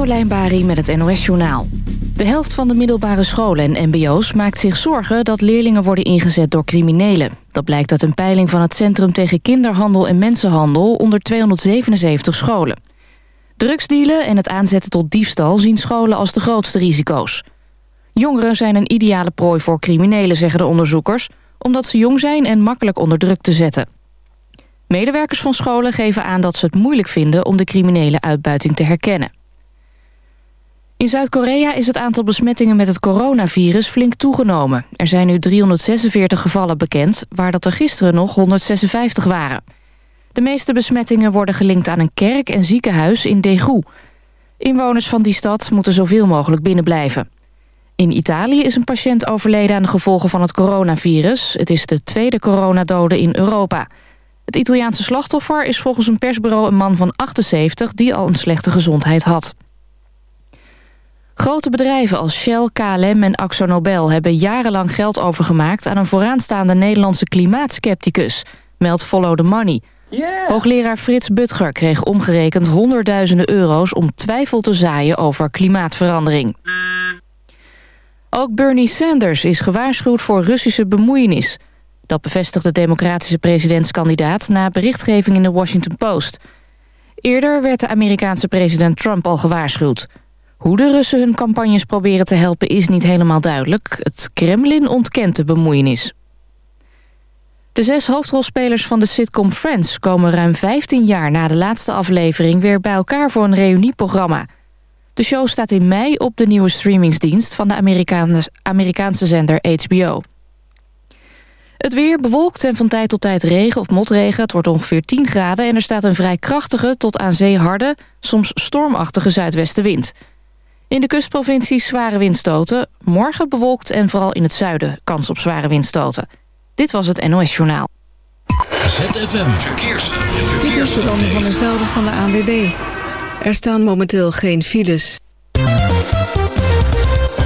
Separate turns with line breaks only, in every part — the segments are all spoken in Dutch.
Carolijn met het NOS Journaal. De helft van de middelbare scholen en mbo's maakt zich zorgen... dat leerlingen worden ingezet door criminelen. Dat blijkt uit een peiling van het Centrum tegen Kinderhandel en Mensenhandel... onder 277 scholen. Drugsdealen en het aanzetten tot diefstal zien scholen als de grootste risico's. Jongeren zijn een ideale prooi voor criminelen, zeggen de onderzoekers... omdat ze jong zijn en makkelijk onder druk te zetten. Medewerkers van scholen geven aan dat ze het moeilijk vinden... om de criminele uitbuiting te herkennen. In Zuid-Korea is het aantal besmettingen met het coronavirus flink toegenomen. Er zijn nu 346 gevallen bekend, waar dat er gisteren nog 156 waren. De meeste besmettingen worden gelinkt aan een kerk en ziekenhuis in Daegu. Inwoners van die stad moeten zoveel mogelijk binnenblijven. In Italië is een patiënt overleden aan de gevolgen van het coronavirus. Het is de tweede coronadode in Europa. Het Italiaanse slachtoffer is volgens een persbureau een man van 78... die al een slechte gezondheid had. Grote bedrijven als Shell, KLM en AxoNobel hebben jarenlang geld overgemaakt aan een vooraanstaande Nederlandse klimaatskepticus, meldt Follow the Money. Hoogleraar Frits Butger kreeg omgerekend honderdduizenden euro's om twijfel te zaaien over klimaatverandering. Ook Bernie Sanders is gewaarschuwd voor Russische bemoeienis. Dat bevestigt de democratische presidentskandidaat na berichtgeving in de Washington Post. Eerder werd de Amerikaanse president Trump al gewaarschuwd. Hoe de Russen hun campagnes proberen te helpen is niet helemaal duidelijk. Het Kremlin ontkent de bemoeienis. De zes hoofdrolspelers van de sitcom Friends komen ruim 15 jaar na de laatste aflevering weer bij elkaar voor een reunieprogramma. De show staat in mei op de nieuwe streamingsdienst van de Amerikaanse zender HBO. Het weer bewolkt en van tijd tot tijd regen of motregen. Het wordt ongeveer 10 graden en er staat een vrij krachtige tot aan zee harde, soms stormachtige zuidwestenwind. In de kustprovincies zware windstoten. Morgen bewolkt en vooral in het zuiden kans op zware windstoten. Dit was het NOS Journaal.
ZFM Verkeers.
Dit is de van der Velden van de ANWB. Er staan momenteel geen files.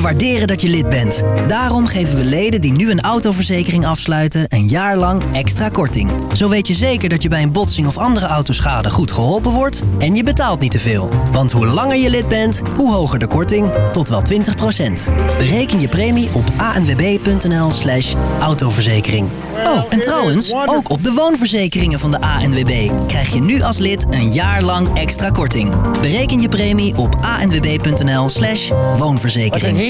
We waarderen dat je lid bent. Daarom geven we leden die nu een autoverzekering afsluiten... een jaar lang extra korting. Zo weet je zeker dat je bij een botsing of andere autoschade goed geholpen wordt... en je betaalt niet te veel. Want hoe langer je lid bent, hoe hoger de korting, tot wel 20%. Bereken je premie op anwb.nl slash autoverzekering. Oh, en trouwens, ook op de woonverzekeringen van de ANWB... krijg je nu als lid een jaar lang extra korting. Bereken je premie op anwb.nl slash woonverzekering.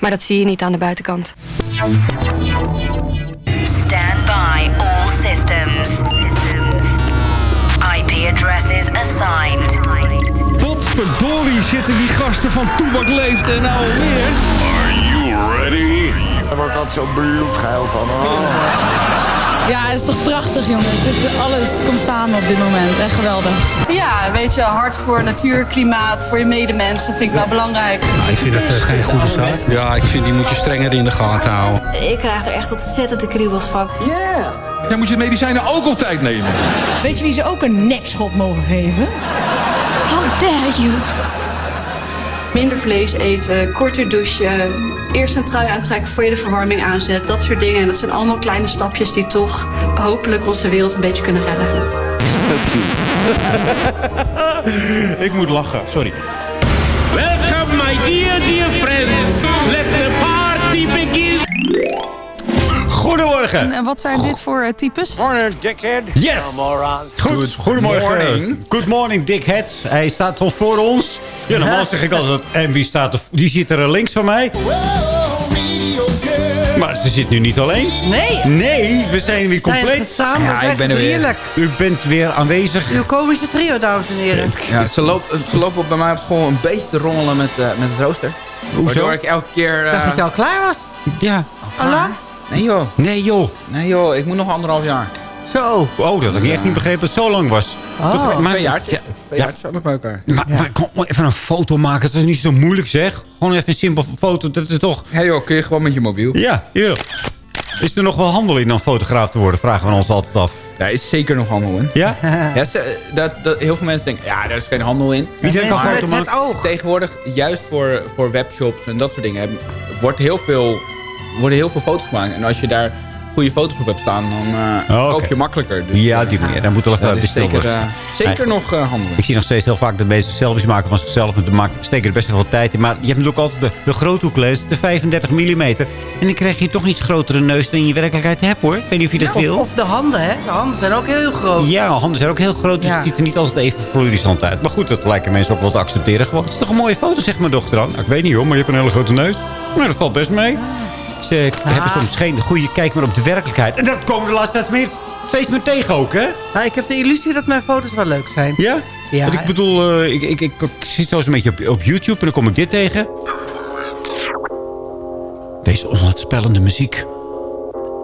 Maar dat zie je niet aan de buitenkant.
Stand by all systems. IP addresses assigned.
Potverdorie zitten die gasten van Toebak Leeft en nou alweer.
Are you ready?
Daar word ik altijd zo bloedgeil van.
Ja, het is toch prachtig, jongens. Dit, alles komt samen op dit moment. Echt geweldig.
Ja, weet je, hard voor natuur, klimaat, voor je medemensen vind ik wel belangrijk.
ik vind het uh, geen goede zaak.
Ja, ik vind die moet je strenger in de gaten houden.
Ik krijg er echt ontzettend de kriebels van.
Ja. Yeah. Ja, moet je medicijnen ook op tijd nemen.
Weet je wie ze ook een nekschot mogen geven?
How dare you?
Minder vlees eten, korter douchen, eerst een trui aantrekken voor je de verwarming aanzet. Dat soort dingen. En dat zijn allemaal kleine stapjes die toch hopelijk onze wereld een beetje kunnen redden.
Ik moet lachen, sorry.
Welcome, my dear, dear friends. Let the party begin.
Goedemorgen.
En wat zijn dit voor eh, types?
Morning, dickhead.
Yes. Goed, goedemorgen.
morning.
Good morning, dickhead. Hij staat toch voor ons. Ja, normaal zeg ik altijd, en wie staat er, die zit er links van mij. Maar ze zit nu niet alleen.
Nee.
Nee, we zijn weer
Zijn
compleet.
samen, Ja, ik ben er weer. heerlijk.
U bent weer aanwezig.
Uw komische trio, dames en heren.
Ja, ze loopt, ze loopt bij mij op school een beetje te rommelen met, eh, met het rooster.
Hoezo?
Waardoor ik elke keer...
Ik dacht
eh,
dat je al klaar was.
Ja.
Hallo?
Nee joh.
Nee joh.
Nee joh, ik moet nog anderhalf jaar.
Zo.
Oh, dat had ik echt niet begrepen dat het zo lang was.
Oh.
Dat- maar-
Twee jaar.
Ja,
Twee
ja.
jaar nog bij elkaar.
Maar, maar kom even een foto maken. Dat is niet zo moeilijk zeg. Gewoon even een simpel foto. Dat is toch...
Ja joh, kun je gewoon met je mobiel.
Ja, hier. Is er nog wel handel in om fotograaf te worden? Vragen we ons altijd af.
Daar is zeker nog handel in.
Ja?
Ja, ze- dat, dat, heel veel mensen denken, ja, daar is geen handel in.
Iedereen kan foto maken.
oog.
Tegenwoordig, juist voor, voor webshops en dat soort dingen, wordt heel veel, worden heel veel foto's gemaakt. En als je daar goede foto's op hebt staan, dan eh
Oh,
koop je makkelijker. Dus,
Ja,
eh,
die manier. Daar moet wel even
zeker, eh, zeker nog eh, handel in.
Ik zie nog steeds heel vaak dat mensen selfies maken van zichzelf. En daar steken er best wel veel tijd in. Maar je hebt natuurlijk altijd de, de groothoeklens, de 35 mm. En dan krijg je toch iets grotere neus dan je in werkelijkheid hebt hoor. Ik weet niet of je dat
Of,
wil.
of de handen, hè? De handen zijn ook heel groot.
Ja, handen zijn ook heel groot, dus
Ja.
het ziet er niet altijd even fluorescent uit. Maar goed, dat lijken mensen ook wel te accepteren. Gewoon, het is toch een mooie foto, zegt mijn dochter dan. Nou, ik weet niet hoor, maar je hebt een hele grote neus. Maar dat valt best mee. Ze hebben soms geen goede kijk meer op de werkelijkheid. En dat komen de laatste tijd meer, steeds meer tegen ook, hè?
Nou, ik heb de illusie dat mijn foto's wel leuk zijn.
Ja?
Ja.
Want ik bedoel, eh, ik, ik, ik, ik zit zo eens een beetje op, op YouTube en dan kom ik dit tegen. Deze onheilspellende muziek.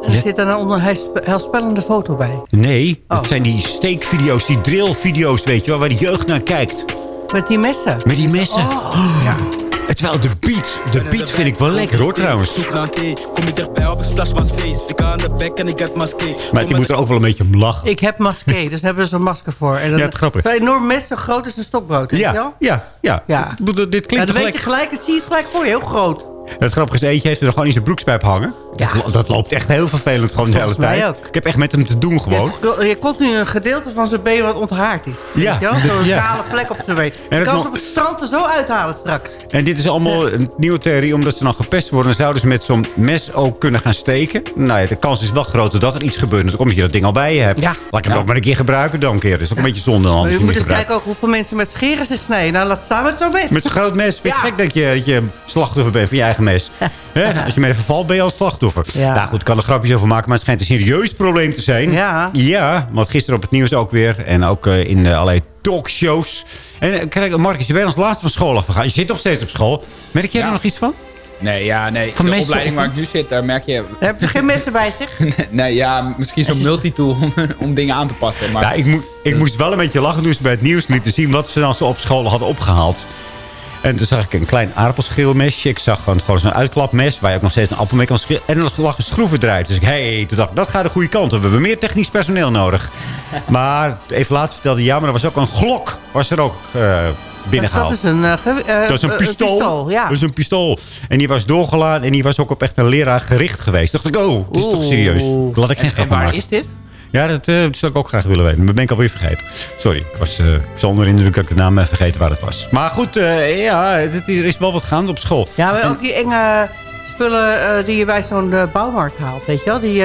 En er zit dan een onheilspellende foto bij.
Nee,
Oh.
dat zijn die steekvideo's, die drillvideo's, weet je wel, waar de jeugd naar kijkt.
Met die messen.
Met die messen.
Oh.
Ja. Terwijl de beat, de beat vind ik wel lekker hoor trouwens.
Kom je dichtbij of ik splash maar face. Ik aan de bek en ik get my skate.
Maar die moet er ook wel een beetje om lachen.
Ik heb maske, dus daar hebben ze een masker voor. En dan,
Ja, het grappig.
Zo'n enorm mes, zo groot als een stokbrood, weet je
Ja,
wel?
ja, ja.
Ja.
Ik bedoel, Dit
Ja,
klinkt
dan weet je gelijk, het zie je het gelijk voor je, heel groot.
Het grappige is, eentje heeft er gewoon in zijn broekspijp hangen. Dat, lo- dat loopt echt heel vervelend gewoon de hele tijd.
ook.
Ik heb echt met hem te doen gewoon.
Je, je komt nu een gedeelte van zijn been wat onthaard is.
Ja.
Zo'n
Ja.
kale plek op zijn been.
En
Je kan ze op het strand er zo uithalen straks.
En dit is allemaal een nieuwe theorie. Omdat ze dan gepest worden, dan zouden ze met zo'n mes ook kunnen gaan steken. Nou ja, de kans is wel groter dat er iets gebeurt. Dus omdat je dat ding al bij je hebt.
Ja.
Laat ik hem ook maar een keer gebruiken dan een keer. Dat is ook een beetje zonde.
Maar je moet
niet
eens kijken ook hoeveel mensen met scheren zich snijden. Nou, laat staan met zo'n mes.
Met zo'n groot mes. Vind je
Ja.
gek dat je, dat je slachtoffer bent van je eigen mes? Hè? Als je met even valt, ben je al slachtoffer.
Ja.
Nou goed, ik kan er grapjes over maken. Maar het schijnt een serieus probleem te zijn.
Ja.
Ja, want gisteren op het nieuws ook weer. En ook eh, in eh, allerlei talkshows. En eh, kijk, Marcus, je bent als laatste van school afgegaan. Je zit nog steeds op school. Merk jij er nog iets van?
Nee, ja, nee.
Van
de opleiding
of-
waar ik nu zit, daar merk je...
Heb je geen messen bij zich?
nee, ja, misschien zo'n multitool om, om dingen aan te passen. Maar
Ja, ik, moet, ik moest wel een beetje lachen toen ze bij het nieuws lieten zien... wat ze dan zo op school hadden opgehaald. En toen zag ik een klein aardappelschilmesje. Ik zag gewoon gewoon zo'n uitklapmes waar je ook nog steeds een appel mee kan schillen. En er lag een schroevendraaier. Dus ik, hey, toen dacht ik, dat gaat de goede kant op. We hebben meer technisch personeel nodig. Maar even later vertelde ja, maar er was ook een glok. Was er ook eh binnengehaald.
Dat is een, eh, eh,
Dat is een pistool.
ja.
Dat is een pistool. En die was doorgeladen en die was ook op echt een leraar gericht geweest. Toen dacht ik, oh, dit is toch serieus. Laat ik geen
en,
grap
en waar
maken.
is dit?
Ja, dat, dat zou ik ook graag willen weten. Maar ben ik alweer vergeten. Sorry, ik was eh zo onder de indruk dat ik de naam even vergeten waar het was. Maar goed, eh, ja, het, er is wel wat gaande op school.
Ja, maar
En-
ook die enge spullen die je bij zo'n bouwmarkt haalt, weet je wel? Die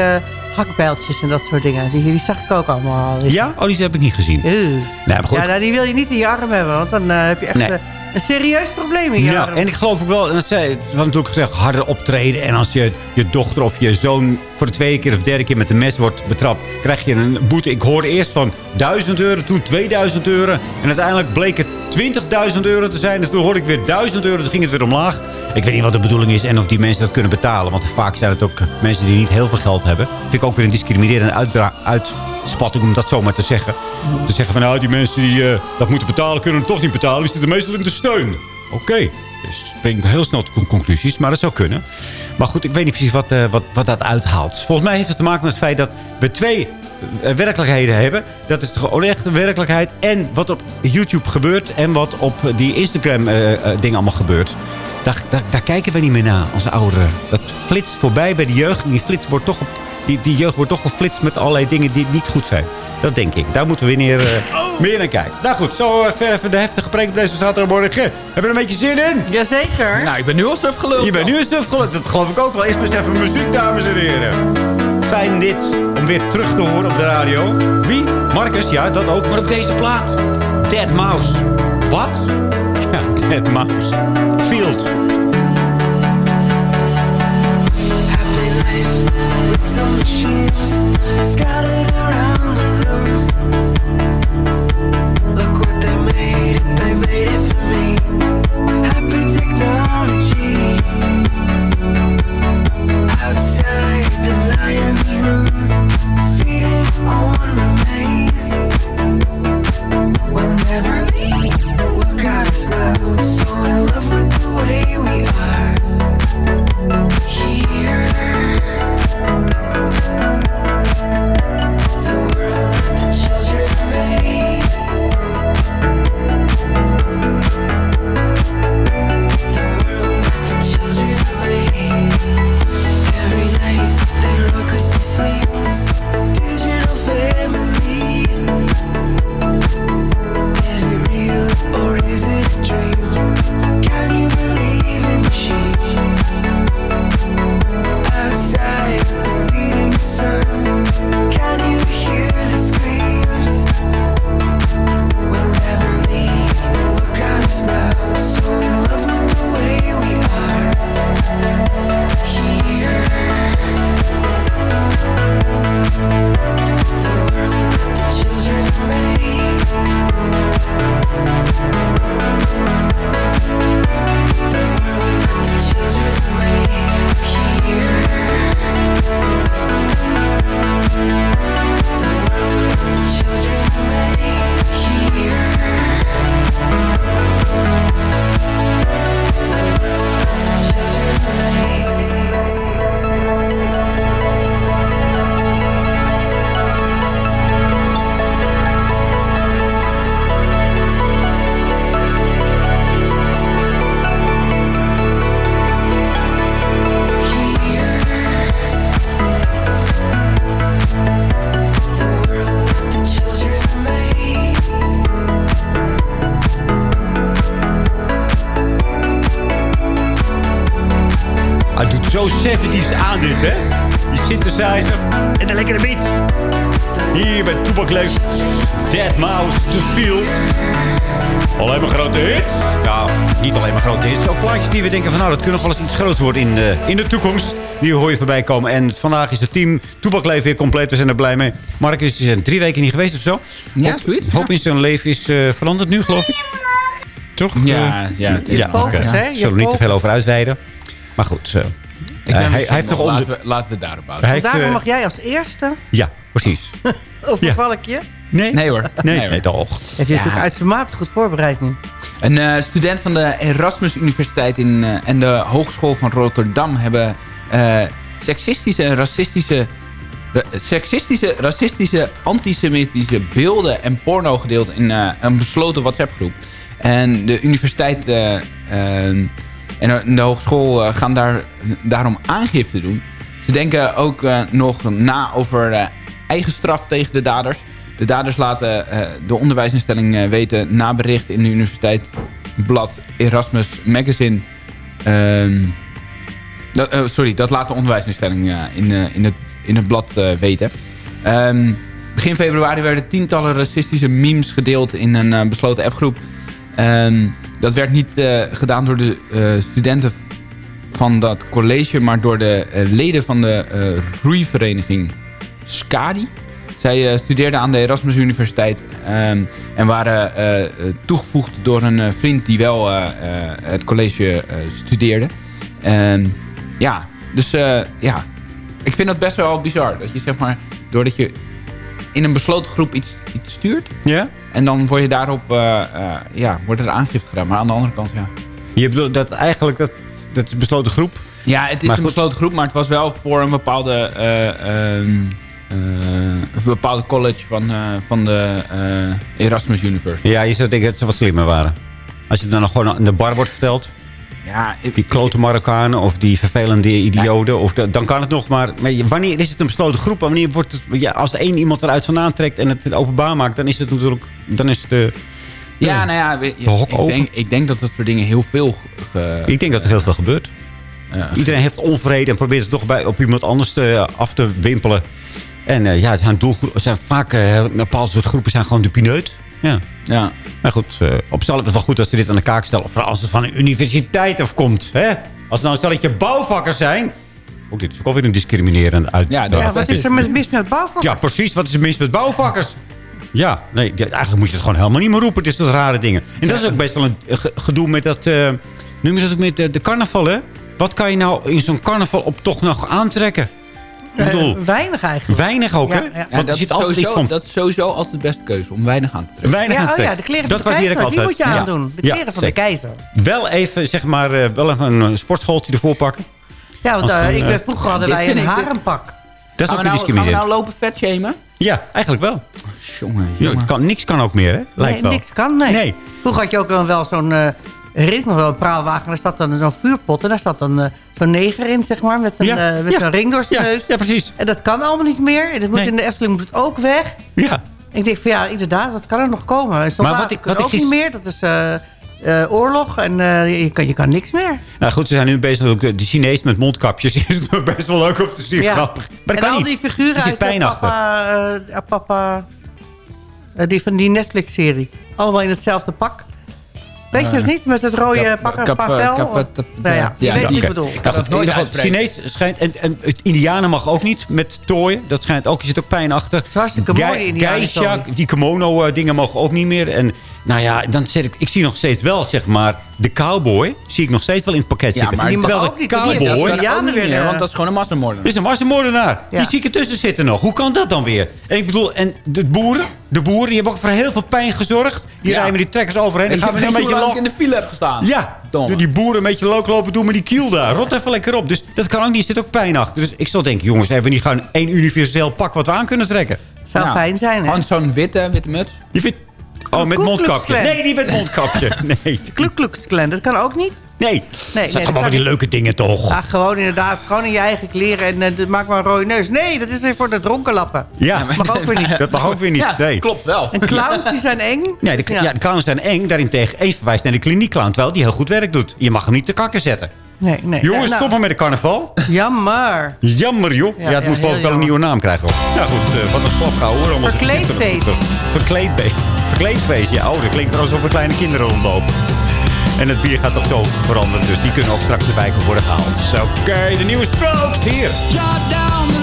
hakbijltjes en dat soort dingen. Die, die zag ik ook allemaal. al.
Ja? Oh, die heb ik niet gezien. Nee, maar goed.
Ja, nou, die wil je niet in je arm hebben, want dan heb je echt
Nee.
Een serieus probleem je
Ja, en ik geloof ook wel, en dat zei, het was natuurlijk gezegd, harder optreden. En als je je dochter of je zoon voor de tweede keer of derde keer met een mes wordt betrapt, krijg je een boete. Ik hoorde eerst van 1000 euro, toen 2000 euro. En uiteindelijk bleek het 20.000 euro te zijn. En toen hoorde ik weer 1000 euro, toen ging het weer omlaag. Ik weet niet wat de bedoeling is en of die mensen dat kunnen betalen. Want vaak zijn het ook mensen die niet heel veel geld hebben. Vind ik ook weer een discriminerende uitspatting om dat zomaar te zeggen. Te zeggen van nou, die mensen die eh, dat moeten betalen, kunnen het toch niet betalen. Die zitten meestal in de steun. Oké. Dus spring heel snel tot conclusies, maar dat zou kunnen. Maar goed, ik weet niet precies wat, eh, wat, wat dat uithaalt. Volgens mij heeft het te maken met het feit dat we twee werkelijkheden hebben. Dat is gewoon echt een werkelijkheid. En wat op YouTube gebeurt en wat op die Instagram eh, eh, dingen allemaal gebeurt. Daar, daar, daar kijken we niet meer naar als ouderen. Dat flitst voorbij bij de jeugd. En die, flits wordt toch op, die, die jeugd wordt toch geflitst met allerlei dingen die niet goed zijn. Dat denk ik. Daar moeten we weer meer, eh, meer naar kijken. Nou goed, zo eh, ver even de heftige preek op deze zaterdagmorgen. Heb je er een beetje zin in?
Jazeker.
Nou, ik ben nu al suf geluld.
Je bent nu een suf. Dat geloof ik ook wel. Eerst maar eens even muziek, dames en heren. Fijn dit, om weer terug te horen op de radio. Wie? Marcus, ja, dat ook, maar op deze plaat. Dead Mouse. Wat? Ja, Dead Mouse. Field.
they made they made it for me. Happy technology. Outside the lion's room, feeding on. We'll never leave. Look at us now, so in love with the way we are. Here. The world the children made. In
de, in de toekomst. Die hoor je voorbij komen. En vandaag is het team Toebak Leef weer compleet. We zijn er blij mee. Marcus is er drie weken niet geweest of zo.
Ja,
Hoop-
zoiets.
Hoop in zijn leven is eh, veranderd nu, geloof ik. Toch?
Ja,
Eh,
ja, het is
ja
focus,
oké.
hè? Je
Zullen we niet te veel over uitweiden. Maar goed, Eh, hij, hij heeft toch onder...
laten, we, laten we daarop houden.
Daarom mag jij als eerste.
Ja, precies.
Overval ik je?
Nee?
Nee hoor.
Nee, toch.
Heb je
Ja.
natuurlijk uitermate goed voorbereid nu.
Een eh, student van de Erasmus Universiteit in, eh, en de Hogeschool van Rotterdam hebben eh, seksistische en racistische, ra- seksistische, racistische, antisemitische beelden en porno gedeeld in eh, een besloten WhatsApp-groep. En de universiteit en de hogeschool gaan daar, daarom aangifte doen. Ze denken ook eh, nog na over eh, eigen straf tegen de daders. De daders laten eh, de onderwijsinstelling eh, weten na bericht in de universiteitsblad Erasmus Magazine. Ehm, dat, eh, sorry, dat laat de onderwijsinstelling in, in, het, in het blad weten. Ehm, begin februari werden tientallen racistische memes gedeeld in een besloten appgroep. Ehm, dat werd niet gedaan door de studenten van dat college, maar door de leden van de roeivereniging SCADI. Zij eh, studeerden aan de Erasmus Universiteit ehm, en waren eh, eh, toegevoegd door een vriend die wel het college studeerde. En ja, dus ja, ik vind dat best wel bizar. Dat je zeg maar, doordat je in een besloten groep iets, iets stuurt...
Ja?
en dan word je daarop, ja, wordt er aangifte gedaan. Maar aan de andere kant, ja...
Je bedoelt dat eigenlijk, dat, dat is een besloten groep.
Ja, het is
Maar
een
goed.
besloten groep, maar het was wel voor een bepaalde... eh, ehm, eh, een bepaalde college van, eh, van de eh, Erasmus University.
Ja, je zou denken dat ze wat slimmer waren. Als je het dan nog gewoon in de bar wordt verteld.
Ja,
die klote Marokkanen of die vervelende idioten. Of de- dan kan het nog maar, Wanneer is het een besloten groep? Wanneer wordt het... Ja, als één iemand eruit vandaan trekt en het openbaar maakt... dan is het natuurlijk... Dan is het... eh,
Ja, nou ja, we- ik, denk, ik denk dat dat soort dingen heel veel... ge-
Ik denk dat er heel veel gebeurt.
Ja.
Iedereen heeft onvrede en probeert het toch bij, op iemand anders te, af te wimpelen. En eh, ja, het zijn, doelgro- zijn vaak... eh, een bepaald soort groepen zijn gewoon de pineut. Ja.
Ja.
Maar goed, eh, op zichzelf is het wel goed als ze dit aan de kaak stellen. Vooral als het van een universiteit afkomt. Hè? Als het nou een stelletje bouwvakkers zijn... Ook dit is ook alweer een discriminerend uit.
Ja,
Ja, wat is er met, mis met bouwvakkers?
Ja, precies. Wat is er mis met bouwvakkers? Ja, nee, eigenlijk moet je het gewoon helemaal niet meer roepen. Het is dat rare dingen. En dat is ook best wel een ge- gedoe met dat... eh noem je dat ook met de, de carnaval, hè? Wat kan je nou in zo'n carnaval op toch nog aantrekken? Ik bedoel,
Eh, weinig eigenlijk.
weinig ook, hè?
Ja, ja.
Ja,
Want er
dat,
zit
is
altijd iets
sowieso,
van
dat is sowieso altijd de beste keuze. Om weinig aan te trekken.
weinig
Ja, oh
aantrekken.
ja, de kleren van
dat
de
waardeer ik
keizer, die
altijd.
moet je
Ja.
aandoen. De
Ja,
kleren van de
zeker.
keizer.
Wel even, zeg maar, eh, wel even een sportschooltje ervoor pakken.
Ja, want
een,
ik ben, vroeger hadden wij een
ik- dit-
harenpak.
Dat is
gaan,
ook
nou, gaan we nou lopen vetshamen?
Ja, eigenlijk wel.
Jongen,
Ja,
jongen.
het kan, niks kan ook meer, hè? Lijkt
Nee,
wel.
niks kan, nee.
Nee.
Vroeger had je ook dan wel zo'n... herinner ik nog wel, een praalwagen. Daar zat dan zo'n vuurpot. En daar zat dan eh, zo'n neger in, zeg maar. Met een,
Ja,
eh, met
ja.
zo'n ring door zijn
Ja,
neus.
ja, precies.
En dat kan allemaal niet meer. En dat moet
Nee.
in de Efteling moet het ook weg.
Ja.
Ik denk van ja, inderdaad, wat kan er nog komen? En soldaten
wat ik- wat ik
ook niet meer. Dat is eh, oorlog. En je, kan, je kan niks meer.
Nou goed, ze zijn nu bezig met de Chinees met mondkapjes. Is het best wel leuk om te zien.
Ja.
Grappig. Maar dat
en al
niet.
die figuren
Er
uit
pijn
papa, papa die van die Netflix-serie. Allemaal in hetzelfde pak. Weet je het niet? Met het rode
kap-
pak,
kap-
pavel?
kap-
nou ja,
ja,
je weet ik bedoel.
kan het nooit.
Chinees schijnt... En, en het Indianen mag ook niet met tooien. Dat schijnt ook. Er zit ook pijn achter.
Het is hartstikke mooi, die Indianen,
die kimono-dingen mogen ook niet meer. En nou ja, dan zeg ik... Ik zie nog steeds wel, zeg maar... De cowboy zie ik nog steeds wel in het pakket
Ja,
zitten.
maar
die mag
Terwijl
ook
de
niet, die
cowboy...
dat
Dat kan ook
Indianen
niet
weer,
meer, want dat is gewoon een massamoordenaar.
is een massamoordenaar.
Ja.
Die zie ik ertussen zitten nog. Hoe kan dat dan weer? En ik bedoel, en de boeren, de boeren, die hebben ook voor heel veel pijn gezorgd. Die
Ja.
rijden met die trekkers overheen.
Ik
gaan we een
weet
beetje
lang in de file heb gestaan.
Ja,
Domme.
die boeren een beetje leuk lopen doen met die kiel daar. Rot even lekker op. Dus dat kan ook niet. Er zit ook pijn achter. Dus ik zal denken, jongens, hebben we niet gewoon één universeel pak wat we aan kunnen trekken?
Zou
Ja.
fijn zijn, hè?
Gewoon zo'n witte, witte muts.
Die vindt... Oh, met mondkapje. Nee, niet met mondkapje. Nee.
Kluk dat kan ook niet.
Nee.
Nee,
zijn gewoon die
niet.
leuke dingen toch?
Ja, gewoon inderdaad, gewoon in je eigen kleren en eh, maak maar een rode neus. Nee, dat is weer voor de dronkenlappen.
Ja,
Dat mag ook weer niet.
dat mag ook weer niet.
Ja,
nee.
klopt wel.
En clowns die zijn eng.
Nee, de, ja. de clowns zijn eng. Daarentegen even verwijst naar de kliniekclown. Terwijl die heel goed werk doet. Je mag hem niet te kakken zetten.
Nee, nee.
Jongens,
Ja, nou,
stop maar met de carnaval.
Jammer.
Jammer, joh. Ja,
Ja,
het
ja,
moet geloof ik
heel
wel een nieuwe naam krijgen. Hoor. Ja, goed. eh, wat een slapgauw hoor. Allemaal
Verkleedfeest.
Verkleedfeest. Verkleedfeest. Ja, oh, dat klinkt wel alsof er kleine kinderen rondlopen. En het bier gaat toch zo veranderen. Dus die kunnen ook straks erbij worden gehaald. Oké, de nieuwe strokes hier.
Shut down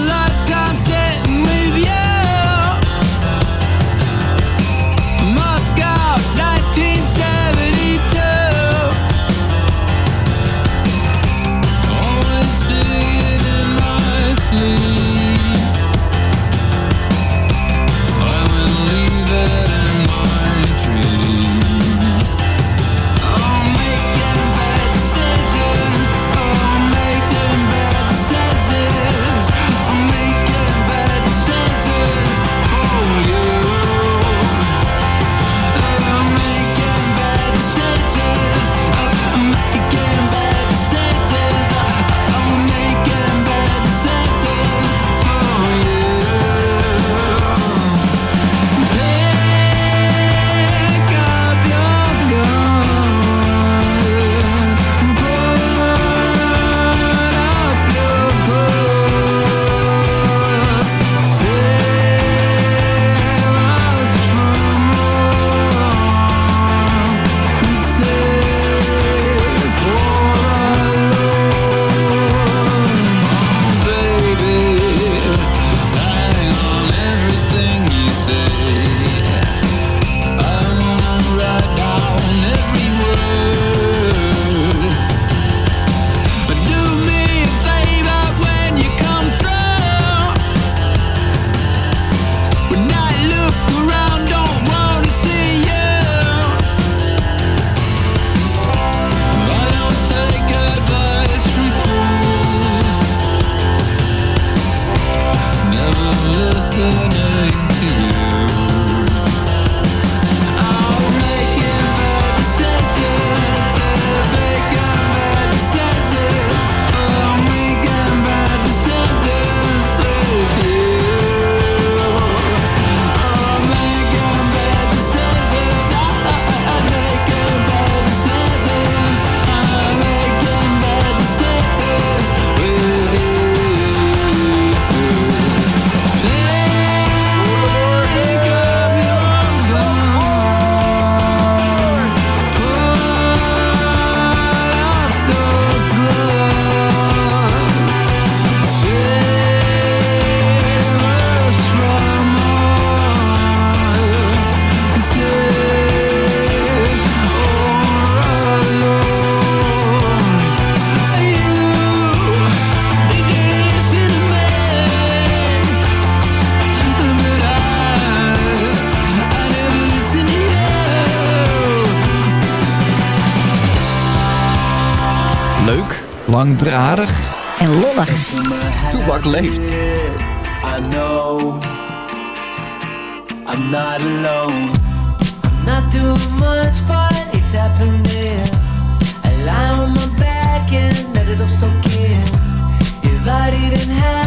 langdradig en lollig. Toebak leeft.
I know I'm not alone. I'm not doing much, but it's happening. I lie on my back and let it all soak in. If I didn't have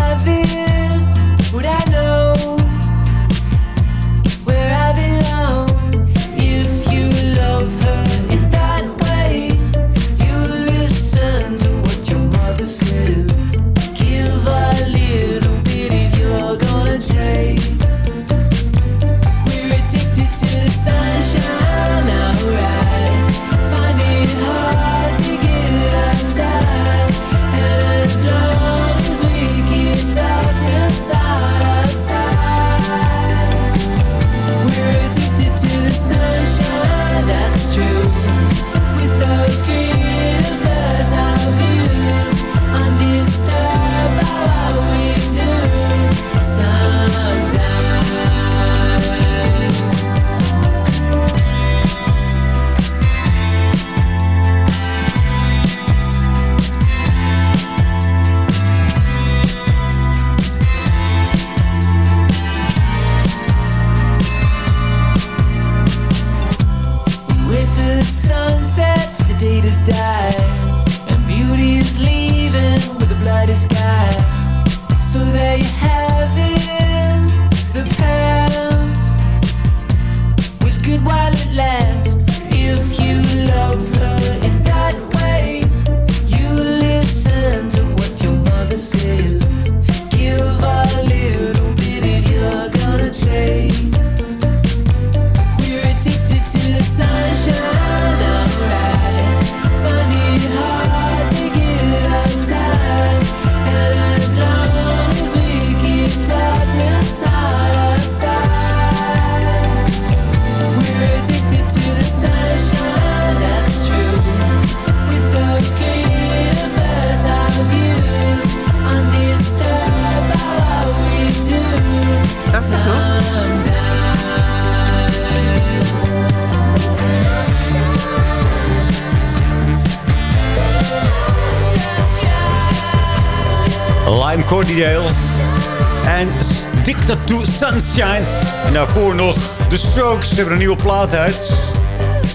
Sunshine.
En daarvoor nog The Strokes. Ze hebben een nieuwe plaat uit.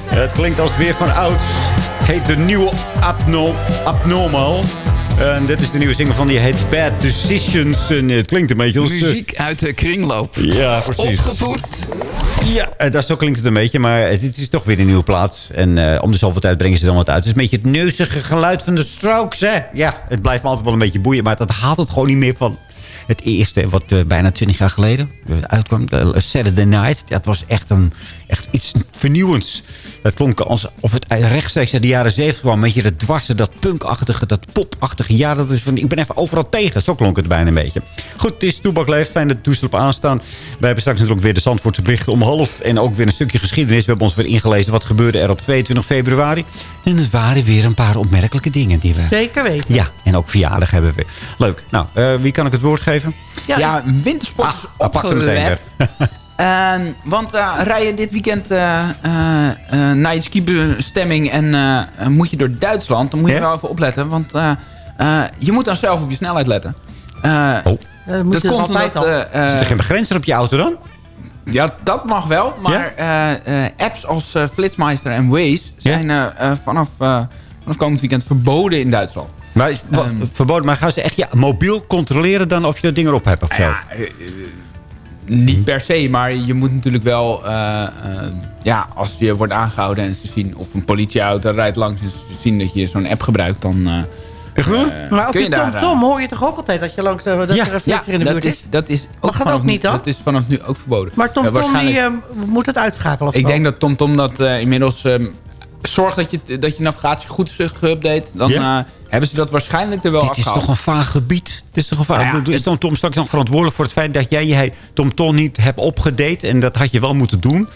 Het klinkt als weer van oud. Heet de nieuwe Abno Abnormal. En dit is de nieuwe single van die heet Bad Decisions. En het klinkt een beetje als... eh,
Muziek uit de kringloop.
Ja, precies.
Opgepoetst.
Ja, en dat, zo klinkt het een beetje. Maar het, het is toch weer een nieuwe plaats. En eh, om de zoveel tijd brengen ze dan wat uit. Het is een beetje het neuzige geluid van de Strokes, hè? Ja, het blijft me altijd wel een beetje boeien. Maar dat haalt het gewoon niet meer van het eerste. Wat eh, bijna twintig jaar geleden eh, uitkwam. de Saturday Night. Dat was echt, een, echt iets vernieuwends. Het klonk alsof het rechtstreeks uit de jaren zeventig kwam. Een beetje dat dwarse, dat punkachtige, dat popachtige. Ja, dat is van, ik ben even overal tegen. Zo klonk het bijna een beetje. Goed, het is Toebak Leeft. Fijn dat toestel op aanstaan. Wij hebben straks natuurlijk weer de Zandvoortse berichten om half. En ook weer een stukje geschiedenis. We hebben ons weer ingelezen. Wat gebeurde er op 22 februari. En het waren weer een paar opmerkelijke dingen. Die we...
Zeker weten.
Ja, en ook verjaardag hebben we. Leuk. Nou, wie kan ik het woord geven?
Ja, wintersport is
Ah.
En, want uh, rij je dit weekend eh, eh, naar je skibestemming en eh, moet je door Duitsland, dan moet je
Ja?
wel even opletten. Want eh, eh, je moet dan zelf op je snelheid letten. Eh,
Oh.
dat moet je toch altijd al.
Zit er geen begrenzer op je auto dan?
Ja, dat mag wel. Maar eh, eh, apps als Flitsmeister en Waze zijn vanaf, eh, vanaf komend weekend verboden in Duitsland.
Maar, is- wat,
Ehm.
verboden, maar gaan ze echt ja, mobiel controleren dan of je dat ding erop hebt of zo?
Ja, eh, eh, niet per se, maar je moet natuurlijk wel... eh, eh, ja, als je wordt aangehouden en ze zien... of een politieauto rijdt langs en ze zien dat je zo'n app gebruikt... dan eh,
Echt
eh,
Maar op
kun
je
je daar...
Tom Tom hoor je toch ook altijd dat je langs de, dat er een flitser in de
dat
buurt
is,
is?
dat is ook
Mag dat ook niet dan?
Dat is vanaf nu ook verboden.
Maar Tom
Ja,
Tom die, moet het uitschakelen of
Ik
zo?
denk dat TomTom dat eh, inmiddels... zorgt dat je, dat je navigatie goed is geüpdate. Dan
Ja?
eh, hebben ze dat waarschijnlijk er wel
Dit is
afgehaald.
toch een vaag gebied? Dit is toch een vaag
Nou ja,
gebied? Is Tom Tom straks nog verantwoordelijk voor het feit dat jij je Tom Tom niet hebt opgedate? En dat had je wel moeten doen?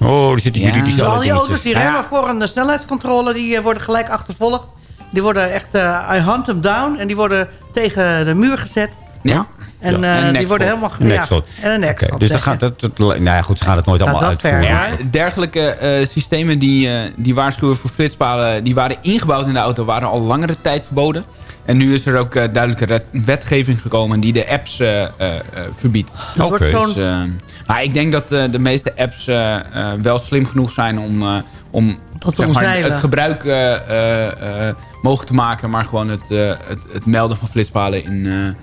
Oh, er zitten
Ja.
jullie die
Dus al die auto's die
Ja.
remmen voor een eh, snelheidscontrole... die eh, worden gelijk achtervolgd. Die worden echt... eh I hunt them down. En die worden tegen de muur gezet.
Ja.
En
Ja.
eh,
En
die worden helemaal...
Een
ja, en een nekschot.
Oké, dus dan gaat dat, dat- nou ja, goed, ze gaan het nooit
Gaat
allemaal
ver,
uitvoeren.
Ja, dergelijke eh, systemen die, eh, die waarschuwen voor flitspalen... die waren ingebouwd in de auto, waren al langere tijd verboden. En nu is er ook eh, duidelijke wetgeving gekomen... die de apps eh, eh, eh, verbiedt.
Wordt zo'n-
Dus, maar ik denk dat de meeste apps wel slim genoeg zijn om... eh, om
Dat te
zeg maar,
omzeilen.
het gebruik eh, eh, eh, mogelijk te maken... maar gewoon het, eh, het, het melden van flitspalen in, eh,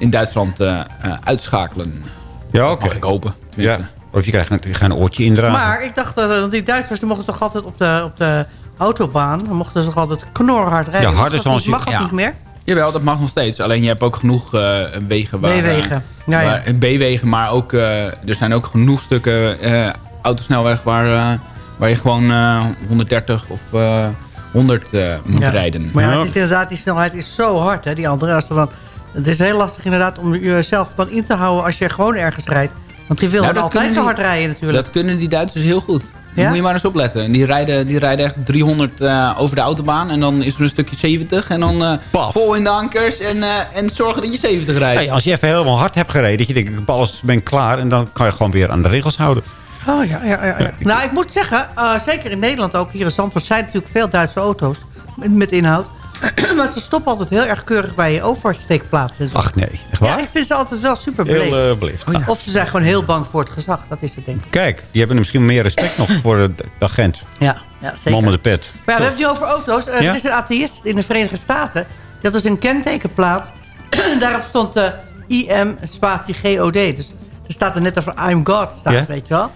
in Duitsland eh, eh, uitschakelen.
Ja, oké.
Mag ik hopen.
Ja. Of je krijgt een, je gaat een oortje indragen.
Maar ik dacht, dat want die Duitsers die mochten toch altijd op de, op de autobaan... dan mochten ze toch altijd knorhard rijden.
Ja, harder je-
Mag dat
ja.
niet meer?
Jawel, dat mag nog steeds. Alleen je hebt ook genoeg eh, wegen waar...
B-wegen.
eh,
Ja,
B-wegen, maar ook... eh, er zijn ook genoeg stukken eh, autosnelweg waar, eh, waar je gewoon eh, 130 of eh, 100 eh, moet
Ja.
rijden.
Maar ja, het is inderdaad, die snelheid is zo hard, hè, die andere. Als er dan, het is heel lastig inderdaad om jezelf dan in te houden als je gewoon ergens rijdt. Want die wil
Nou,
altijd zo
die-
hard rijden natuurlijk.
Dat kunnen die Duitsers heel goed.
Ja?
moet je maar eens opletten. En Die rijden, die rijden echt 300 eh, over de autobaan. En dan is er een stukje 70. En dan eh, vol in de ankers. En, eh, en zorgen dat je 70 rijdt.
Hey, als je even helemaal hard hebt gereden, dat je denkt, ik heb alles, ben klaar. En dan kan je gewoon weer aan de regels houden.
Oh ja, ja, ja. ja. nou, ik moet zeggen, eh, zeker in Nederland ook, hier in Zandvoort... zijn natuurlijk veel Duitse auto's met, met inhoud. maar ze stoppen altijd heel erg keurig bij je oversteekplaats. zo.
Ach nee, echt waar?
Ja, ik vind ze altijd wel super
Heel
beleefd.
eh, beleefd. Nou,
Of ze zijn gewoon heel bang voor het gezag. Dat is het denk ik.
Kijk, die hebben misschien meer respect nog voor de, agent.
Ja, ja zeker.
Man met de pet.
Maar ja, we hebben het nu over auto's. Eh,
Ja?
Er is een atheïst in de Verenigde Staten. Dat is een kentekenplaat. Daarop stond de IM spatie GOD. Dus er staat er net over I'm God, staat,
Ja?
weet je wel.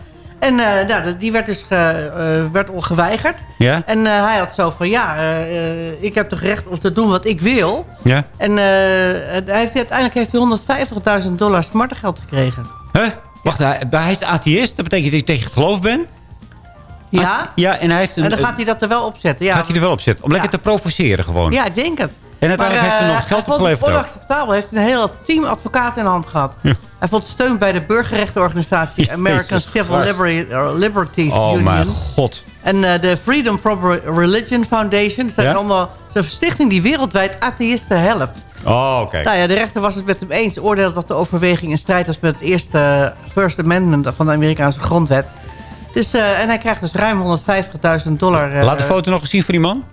En eh, nou, die werd dus ge, eh, werd al geweigerd.
Ja?
En eh, hij had zo van, ja, ik heb toch recht om te doen wat ik wil.
Ja?
En hij heeft, uiteindelijk heeft hij 150.000 dollar smartengeld gekregen.
Huh? Wacht, hij, hij is atheïst. Dat betekent dat je tegen geloof bent?
Ja?
Ja, en hij heeft een...
En dan gaat hij dat er wel op zetten. Ja,
gaat hij er wel op zetten. Om lekker te provoceren gewoon.
Ja, ik denk het.
En uiteindelijk heeft hij
eh,
nog geld
hij vond
opgeleverd
onacceptabel. Hij heeft een heel team advocaten in de hand gehad. Hij vond steun bij de burgerrechtenorganisatie American
Jezus
Civil uh, Liberties
Oh
Union.
mijn god.
En eh, de Freedom from Religion Foundation. Dat zijn
Ja?
allemaal zo'n stichting die wereldwijd atheïsten helpt.
Oh, oké.
Nou ja, de rechter was het met hem eens. Oordeelde dat de overweging in strijd was met het eerste eh, First Amendment van de Amerikaanse grondwet. Dus, eh, en hij krijgt dus ruim 150.000 dollar. eh,
Laat de foto nog eens zien van die man.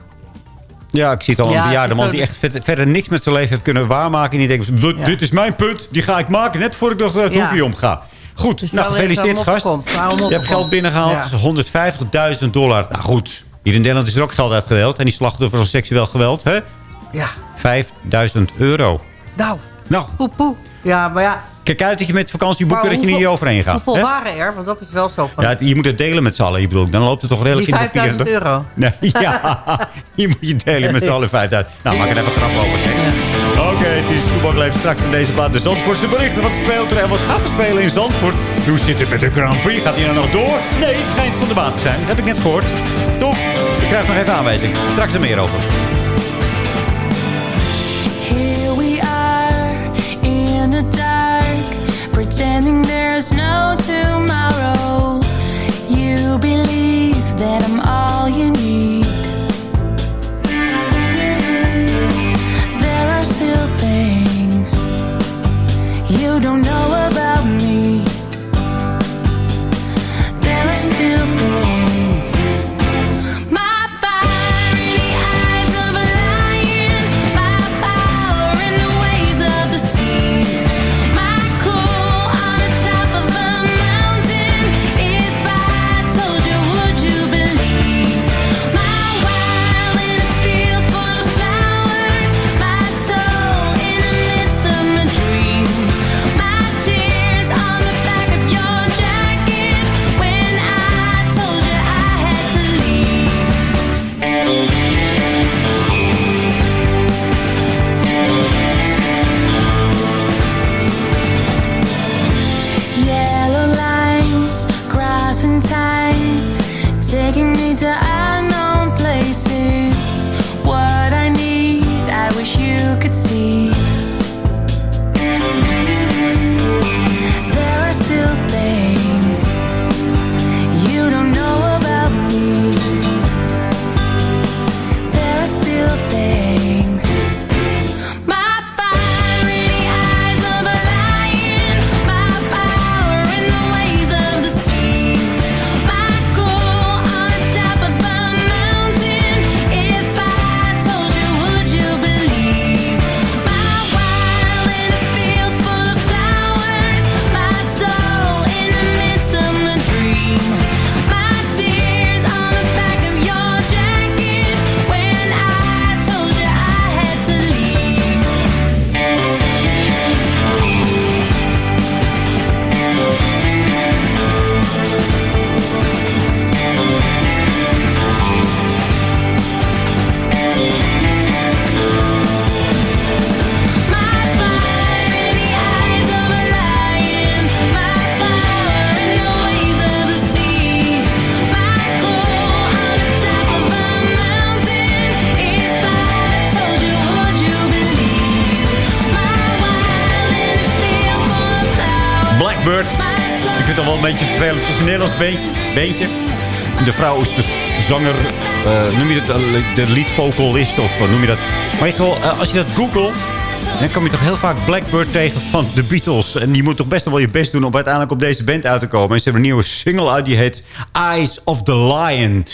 Ja, ik zie het al.
Ja,
Een bejaarde man die echt verder, verder niks met zijn leven heeft kunnen waarmaken. En die denkt, "Dit- dit is mijn punt. Die ga ik maken net voor ik nog het
Ja.
hoekje omga. Goed,
Dus
nou gefeliciteerd gast. Je hebt geld binnengehaald.
Ja.
150.000 dollar. Nou goed, hier in Nederland is er ook geld uitgedeeld. En die slachtoffer van seksueel geweld. Hè?
Ja.
5000 euro.
Nou,
Nou,
poe poe. Ja, maar ja.
Kijk uit dat je met vakantie boeken
maar
dat je niet overheen gaat.
Hoeveel
hè?
waren er? Want dat is wel zo van...
Ja, je moet het delen met z'n allen. Bedoel, dan loopt het toch redelijk
die
in de papieren.
5000 euro.
Nee, ja, hier moet je delen met z'n allen 5000. Nou, maak er even grap over. Oké, het is voetballeven straks in deze plaat. De Zandvoortse berichten. Wat speelt er en wat gaat er spelen in Zandvoort? Hoe zit het met de Grand Prix? Gaat hij nou nog door? Nee, het schijnt van de baan te zijn. Dat heb ik net gehoord. Toch? Ik krijg nog even aanwijzing. Straks er meer over.
was no tomorrow.
Blackbird. Ik vind het wel een beetje vervelend. Het is een Nederlands beentje. De vrouw is de zanger, eh, noem je dat, eh, de leadvocalist of wat noem je dat. Maar geval, eh, als je dat googelt, dan kom je toch heel vaak Blackbird tegen van de Beatles. En je moet toch best wel je best doen om uiteindelijk op deze band uit te komen. En ze hebben een nieuwe single uit die heet Eyes of the Lion.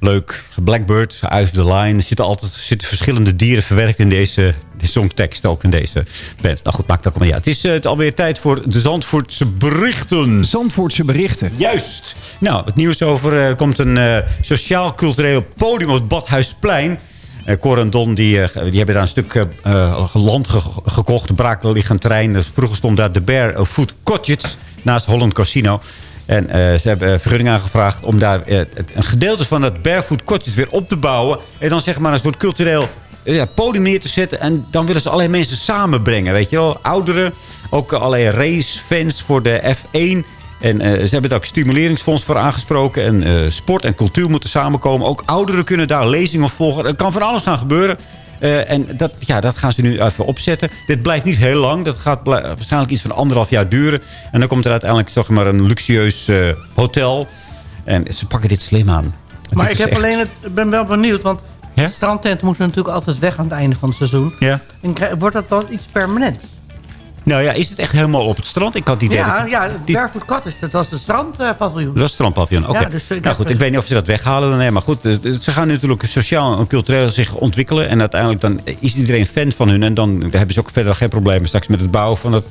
Leuk. Blackbird, Eyes of the Lion. Er zitten altijd er zitten verschillende dieren verwerkt in deze, deze songtekst. Ook in deze band. Nou goed, maakt ook allemaal niet uit. Het is eh, alweer tijd voor de Zandvoortse berichten.
Zandvoortse berichten.
Juist. Nou, het nieuws over... er komt een eh, sociaal-cultureel podium op het Badhuisplein... Uh, Cor en Don die, eh, die hebben daar een stuk eh, eh, land ge gekocht. Een braak liggend terrein. Dus vroeger stond daar de Bear Food naast Holland Casino. En eh, ze hebben vergunning aangevraagd om daar eh, een gedeelte van dat Barefoot Cottage weer op te bouwen. En dan zeg maar een soort cultureel eh, ja, podium neer te zetten. En dan willen ze allerlei mensen samenbrengen. Weet je wel, ouderen. Ook allerlei racefans voor de F1. En eh, ze hebben daar ook stimuleringsfonds voor aangesproken. En eh, sport en cultuur moeten samenkomen. Ook ouderen kunnen daar lezingen volgen. Er kan van alles gaan gebeuren. Eh, en dat, ja, dat gaan ze nu even opzetten. Dit blijft niet heel lang. Dat gaat waarschijnlijk iets van anderhalf jaar duren. En dan komt er uiteindelijk zeg maar, een luxueus hotel. En ze pakken dit slim aan. Het
Maar ik heb
echt-
alleen het, ben wel benieuwd, want strandtenten moeten natuurlijk altijd weg aan het einde van het seizoen.
Ja.
En wordt dat dan iets permanents?
Nou ja, is het echt helemaal op het strand? Ik had het idee
Ja, ja, Barefoot Cottage, dat was de strandpaviljoen.
Dat is het strandpaviljoen, oké.
Ja, dus ik
nou goed, ik weet niet of ze dat weghalen dan. Nee, maar goed, eh, ze gaan natuurlijk sociaal en cultureel zich ontwikkelen. En uiteindelijk dan is iedereen fan van hun. En dan hebben ze ook verder geen problemen straks met het bouwen van het,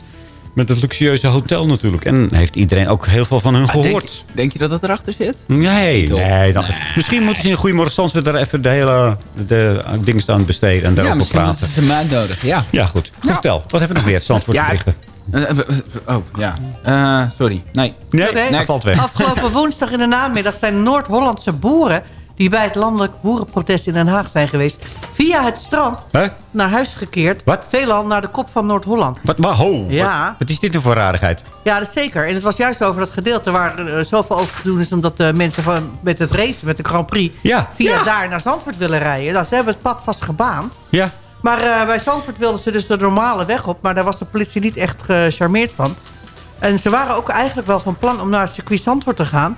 met het luxueuze hotel natuurlijk. En heeft iedereen ook heel veel van hun
Maar denk,
gehoord.
denk je dat dat erachter zit?
Nee, nee, dan, misschien moeten ze in Goedemorgen Zandvoort daar even de hele de, dingen staan besteden en
Ja,
daarover
misschien
praten.
is het de maand nodig. Ja.
Ja, goed. Vertel, wat hebben we nog meer? Zandvoort
Ja,
berichten.
Eh, eh, eh, oh, ja. Eh, sorry. Nee.
Nee,
Oké.
dat valt weg.
Afgelopen woensdag in de namiddag zijn Noord-Hollandse boeren... die bij het landelijk boerenprotest in Den Haag zijn geweest... via het strand naar huis gekeerd.
Wat?
Veelal naar de kop van Noord-Holland.
Wat, maar ho,
Ja.
wat, wat is dit nou voor rarigheid?
Ja, dat zeker. En het was juist over dat gedeelte waar eh, zoveel over te doen is... omdat de mensen van, met het racen, met de Grand Prix...
Ja.
via
Ja.
daar naar Zandvoort willen rijden. Nou, ze hebben het pad vast gebaand.
Ja.
Maar eh, bij Zandvoort wilden ze dus de normale weg op. Maar daar was de politie niet echt gecharmeerd van. En ze waren ook eigenlijk wel van plan om naar het circuit Zandvoort te gaan.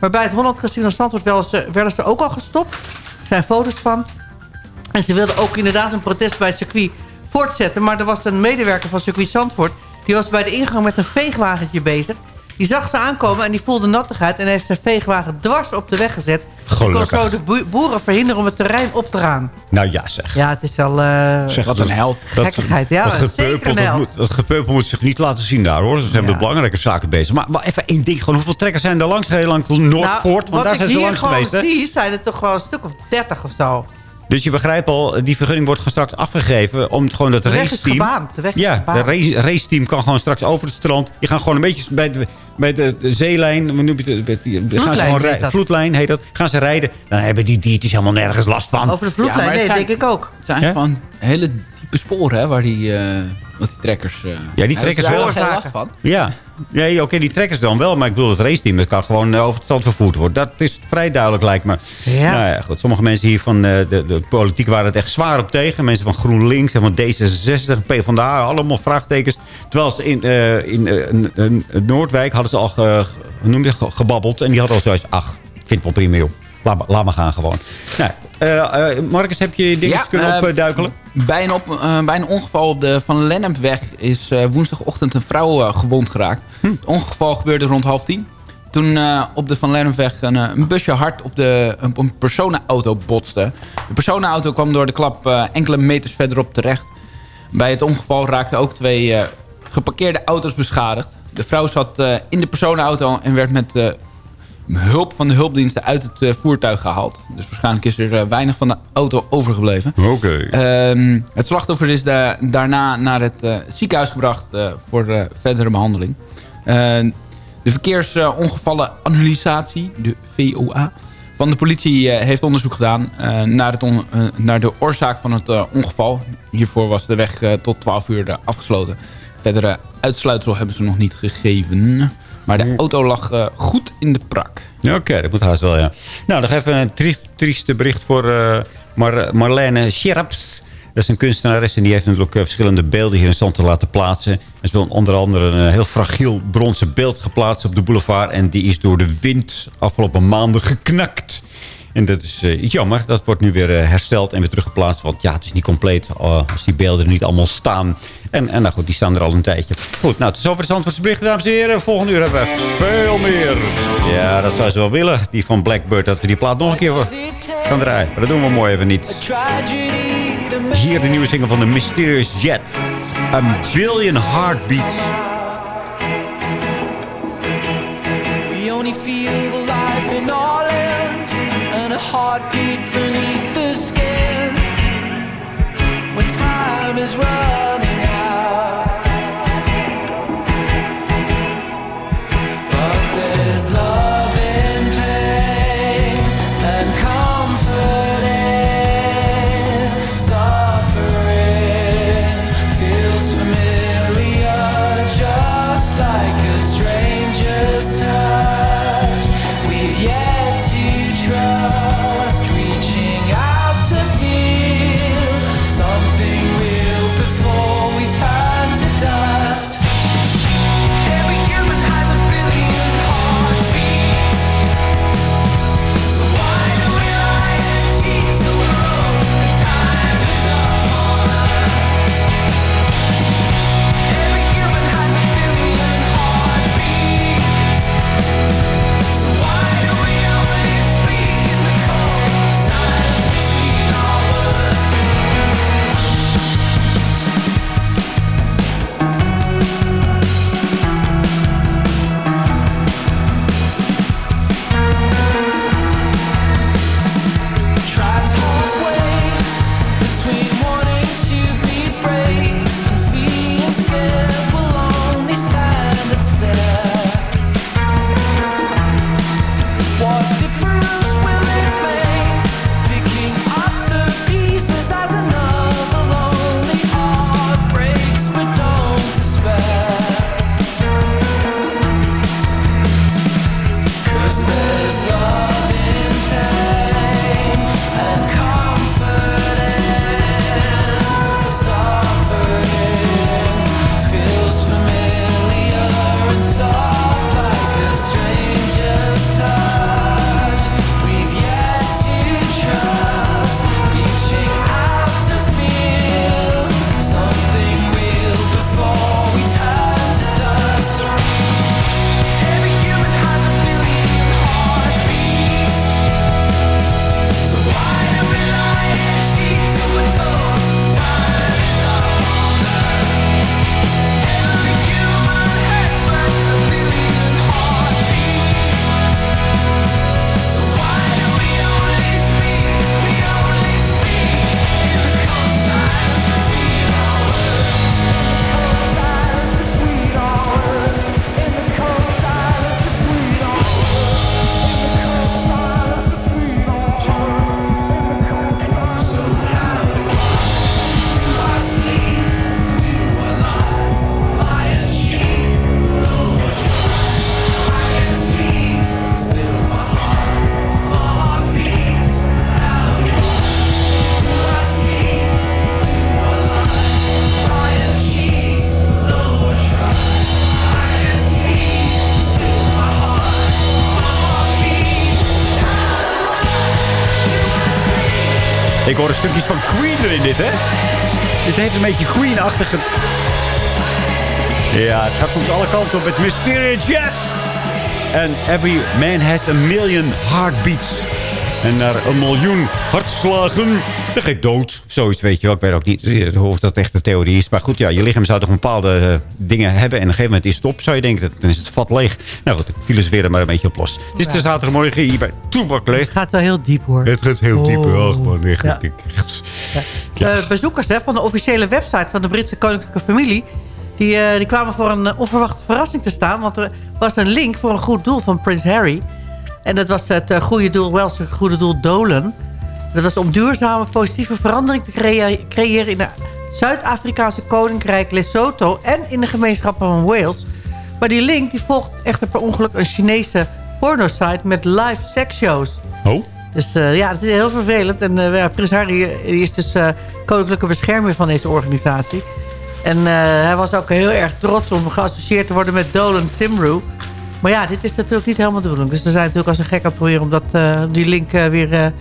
Maar bij het Holland Casino Zandvoort werden ze, werden ze ook al gestopt. Er zijn foto's van. En ze wilden ook inderdaad een protest bij het circuit voortzetten. Maar er was een medewerker van circuit Zandvoort. Die was bij de ingang met een veegwagentje bezig. Die zag ze aankomen en die voelde nattigheid. En heeft zijn veegwagen dwars op de weg gezet. En kon
Gelukkig.
zo de boe- boeren verhinderen om het terrein op te gaan.
Nou ja, zeg.
Ja, het is wel... eh,
Zeg,
Wat een held.
dat-
Gekkigheid, ja,
Dat
zeker
gepeupel,
een
dat,
held.
moet, dat gepeupel moet zich niet laten zien daar, hoor. Ze hebben
Ja.
belangrijke zaken bezig. Maar, maar even één ding. Gewoon, hoeveel trekkers zijn er langs gereden langs Noordvoort?
Nou,
want
wat
daar
ik
zijn ze
hier
langs
gewoon
geweest, hè?
zie, zijn er toch wel een stuk of 30 of zo.
Dus je begrijpt al, die vergunning wordt gewoon straks afgegeven... om gewoon dat raceteam... ja, de race, raceteam kan gewoon straks over het strand. Je gaat gewoon een beetje bij de, bij de, zeelijn... hoe noem je het? Bij die- gaan ze
Vloedlijn
gewoon
heet.
Vloedlijn heet dat. Gaan ze rijden. Dan hebben die diertjes helemaal nergens last van.
Over de
Ja,
vloedlijn,
maar het
nee,
zijn-
denk ik ook.
Het zijn
Ja?
gewoon hele diepe sporen, hè, waar die, eh, wat die trekkers... eh,
Ja, die
hebben
trekkers
daar
wel.
last van.
Ja, nee, oké, die trekkers dan wel. Maar ik bedoel, het raceteam dat kan gewoon eh, over het strand vervoerd worden. Dat is vrij duidelijk, lijkt me.
Ja.
Nou ja, goed. Sommige mensen hier van eh, de, de politiek waren het echt zwaar op tegen. Mensen van GroenLinks en van D66, PvdA, allemaal vraagtekens. Terwijl ze in, eh, in, in- in Noordwijk hadden ze al ge, noem je gebabbeld. En die hadden al zoiets, ach, ik vind het wel prima, joh. Laat, maar- laat maar gaan gewoon. Nou, Marcus, heb je dingen
Ja,
kunnen
eh,
opduikelen?
Bij een, op, eh, bij een ongeval op de Van Lennepweg is eh, woensdagochtend een vrouw eh, gewond geraakt.
Hm.
Het ongeval gebeurde rond half tien. Toen eh, op de Van Lennepweg een, eh, een busje hard op, de, een personenauto botste. De personenauto kwam door de klap eh, enkele meters verderop terecht. Bij het ongeval raakten ook twee eh, geparkeerde auto's beschadigd. De vrouw zat eh, in de personenauto en werd met eh, hulp van de hulpdiensten uit het eh, voertuig gehaald. Dus waarschijnlijk is er eh, weinig van de auto overgebleven.
Oké.
Ehm, het slachtoffer is da- daarna naar het eh, ziekenhuis gebracht voor verdere behandeling. Eh, de verkeersongevallenanalysatie, de VOA, van de politie heeft onderzoek gedaan naar, het on- naar de oorzaak van het ongeval. Hiervoor was de weg tot 12 uur afgesloten. Verdere uitsluitsel hebben ze nog niet gegeven. Maar de auto lag eh, goed in de prak.
Oké, dat moet haast wel, ja. Nou, nog even een tri trieste bericht voor eh, Mar Marlene Scherps. Dat is een kunstenares en die heeft natuurlijk eh, verschillende beelden hier in te laten plaatsen. En ze wil onder andere een heel fragiel bronzen beeld geplaatst op de boulevard. En die is door de wind afgelopen maanden geknakt. En dat is eh, iets jammer. Dat wordt nu weer eh, hersteld en weer teruggeplaatst. Want ja, het is niet compleet eh, als die beelden er niet allemaal staan. En, en nou goed, die staan er al een tijdje. Goed, nou, tot zover de Zandvoortse berichten, dames en heren. Volgende uur hebben we veel meer. Ja, dat zou ze wel willen. Die van Blackbird, dat we die plaat nog een keer gaan draaien. Maar dat doen we mooi even niet. Hier de nieuwe single van de Mysterious Jets. A Billion Heartbeats.
Heartbeat
Ik hoor stukjes van Queen erin dit, hè? Dit heeft een beetje Queen-achtige... Ja, het gaat soms alle kanten op met Mysterious Jets. En every man has a million heartbeats. En naar een miljoen hartslagen ga je dood. Zoiets weet je wel. Ik weet ook niet of dat echt een theorie is. Maar goed, ja, je lichaam zou toch bepaalde eh, dingen hebben. En op een gegeven moment is het op, zou je denken. Dan is het vat leeg. Nou goed, ik filosofeer er maar een beetje op los. Het is de zaterdagmorgen hier bij Toebak Leeg.
Het gaat wel heel diep hoor.
Het gaat heel diep.
Oh.
Man, echt,
Ja.
ik- echt.
Eh, bezoekers hè, van de officiële website van de Britse koninklijke familie... die, eh, die kwamen voor een eh, onverwachte verrassing te staan... want er was een link voor een goed doel van Prins Harry. En dat was het goede doel, Welse goede doel Dolen. Dat was om duurzame positieve verandering te creëren... in het Zuid-Afrikaanse koninkrijk Lesotho... en in de gemeenschappen van Wales. Maar die link die volgt echter per ongeluk een Chinese pornosite... met live seksshows.
Oh?
Dus eh, ja, het is heel vervelend. En eh, ja, Prins Harry is dus eh, koninklijke beschermer van deze organisatie. En hij was ook heel erg trots om geassocieerd te worden met Dolan Simru. Maar ja, dit is natuurlijk niet helemaal de bedoeling. Dus ze zijn natuurlijk als een gek aan het proberen om dat, die link weer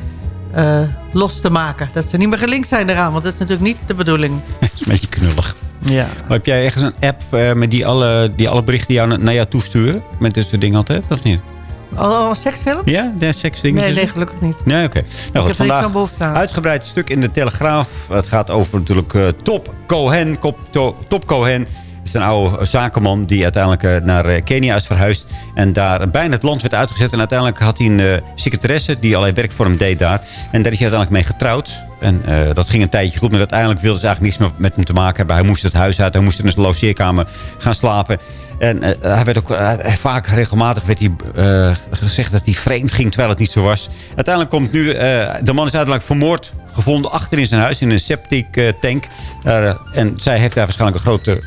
eh, los te maken. Dat ze niet meer gelinkt zijn eraan, want dat is natuurlijk niet de bedoeling.
Dat is een beetje knullig.
Ja.
Maar heb jij ergens een app eh, met die alle, die alle berichten jou, naar jou toesturen? Met dit soort dingen altijd, of niet?
Oh, seksfilm?
Ja, de seksdingetjes?
Nee, nee, gelukkig niet.
Nee, oké. Nou, goed, vandaag uitgebreid stuk in de Telegraaf. Het gaat over natuurlijk eh, Top Cohen. Top, to, Top Cohen een oude zakenman die uiteindelijk eh, naar eh, Kenia is verhuisd. En daar bijna het land werd uitgezet. En uiteindelijk had hij een eh, secretaresse die allerlei werk voor hem deed daar. En daar is hij uiteindelijk mee getrouwd. En dat ging een tijdje goed. Maar uiteindelijk wilden ze eigenlijk niks meer met hem te maken hebben. Hij moest het huis uit. Hij moest in zijn logeerkamer gaan slapen. En hij werd ook vaak regelmatig werd hij, gezegd dat hij vreemd ging, terwijl het niet zo was. Uiteindelijk komt nu, de man is uiteindelijk vermoord gevonden achter in zijn huis in een septic tank. En zij heeft daar waarschijnlijk een grote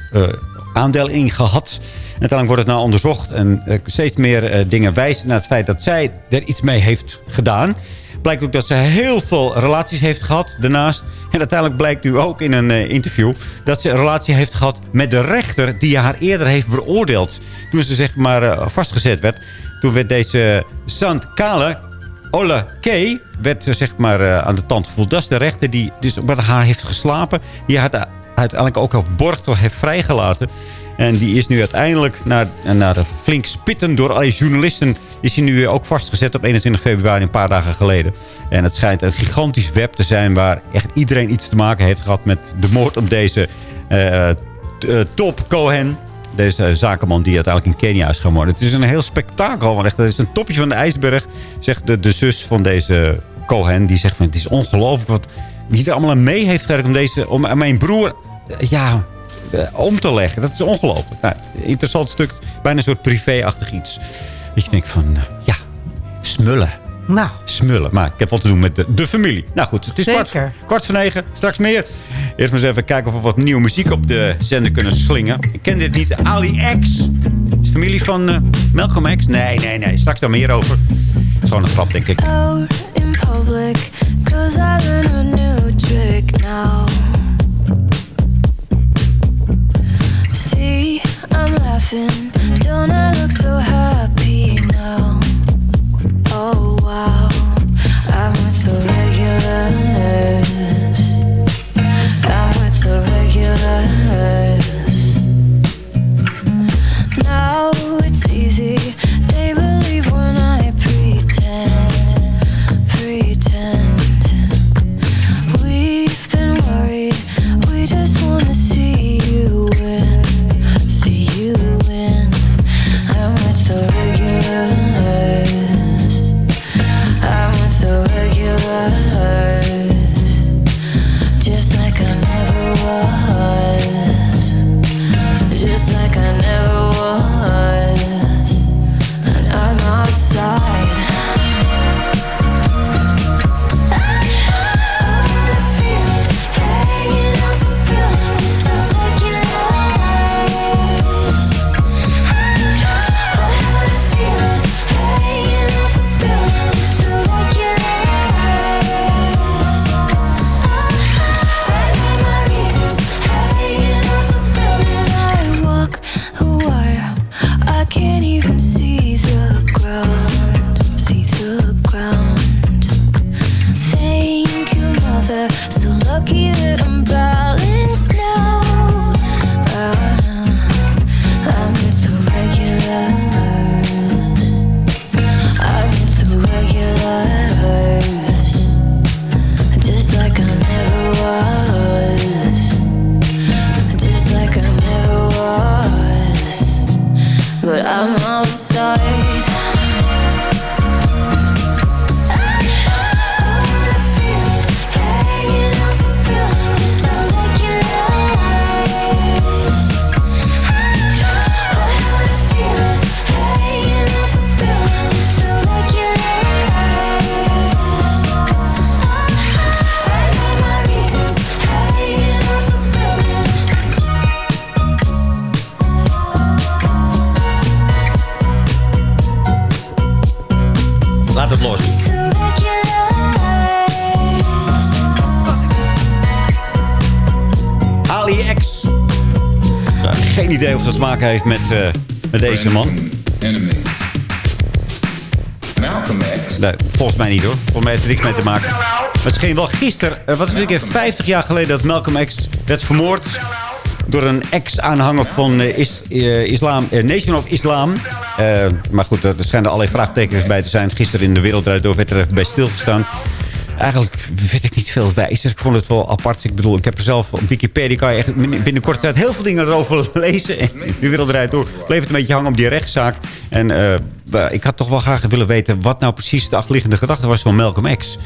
aandeel in gehad. Uiteindelijk wordt het nou onderzocht. En eh, steeds meer eh, dingen wijzen naar het feit dat zij er iets mee heeft gedaan. Blijkt ook dat ze heel veel relaties heeft gehad daarnaast. En uiteindelijk blijkt nu ook in een eh, interview... dat ze een relatie heeft gehad met de rechter... die haar eerder heeft beoordeeld. Toen ze zeg maar vastgezet werd. Toen werd deze Sant Kale... Olle Kay werd zeg maar aan de tand gevoeld. Dat is de rechter die dus met haar heeft geslapen. Die uite- uiteindelijk ook op borgtocht heeft vrijgelaten. En die is nu uiteindelijk naar, naar de flink spitten door alle journalisten... is hij nu ook vastgezet op 21 februari, een paar dagen geleden. En het schijnt een gigantisch web te zijn... waar echt iedereen iets te maken heeft gehad met de moord op deze eh, eh, top Cohen. Deze zakenman die uiteindelijk in Kenia is geworden. Het is een heel spektakel. want echt, Het is een topje van de ijsberg, zegt de, de zus van deze Cohen. Die zegt van het is ongelooflijk wat wie er allemaal mee heeft gewerkt om, deze, om mijn broer ja, eh, om te leggen. Dat is ongelooflijk. Nou, interessant stuk, bijna een soort privé-achtig iets. Dat je denkt van, eh, ja, smullen.
Nou.
Smullen. Maar ik heb wat te doen met de, de familie. Nou goed, het is kwart,
Zeker.
kwart voor negen. Straks meer. Eerst maar eens even kijken of we wat nieuwe muziek op de zender kunnen slingen. Ik ken dit niet. Ali X. Is familie van eh, Malcolm X? Nee, nee, nee. Straks daar meer over. Gewoon een grap, denk ik.
out in public Cause I learned a new trick now I'm laughing. Don't I look so happy now? Oh wow. I'm with the regulars. I'm with the regulars. Now
te maken heeft met, eh, met deze man.
Malcolm X.
Nee, volgens mij niet hoor. Volgens mij heeft er niks mee te maken. Maar het scheen wel gisteren, eh, wat is het, een keer 50 jaar geleden... dat Malcolm X werd vermoord door een ex-aanhanger van eh, is, islam, Nation of Islam. Eh, maar goed, er schijnen allerlei vraagtekens bij te zijn. Gisteren in de Wereld Door werd er even bij stilgestaan. Eigenlijk weet ik niet veel wijzer. Ik vond het wel apart. Ik bedoel, ik heb er zelf op Wikipedia... kan je echt binnen korte tijd heel veel dingen erover lezen. En de wereld draait door. Bleef het een beetje hangen op die rechtszaak. En eh, ik had toch wel graag willen weten... wat nou precies de achterliggende gedachte was van Malcolm X.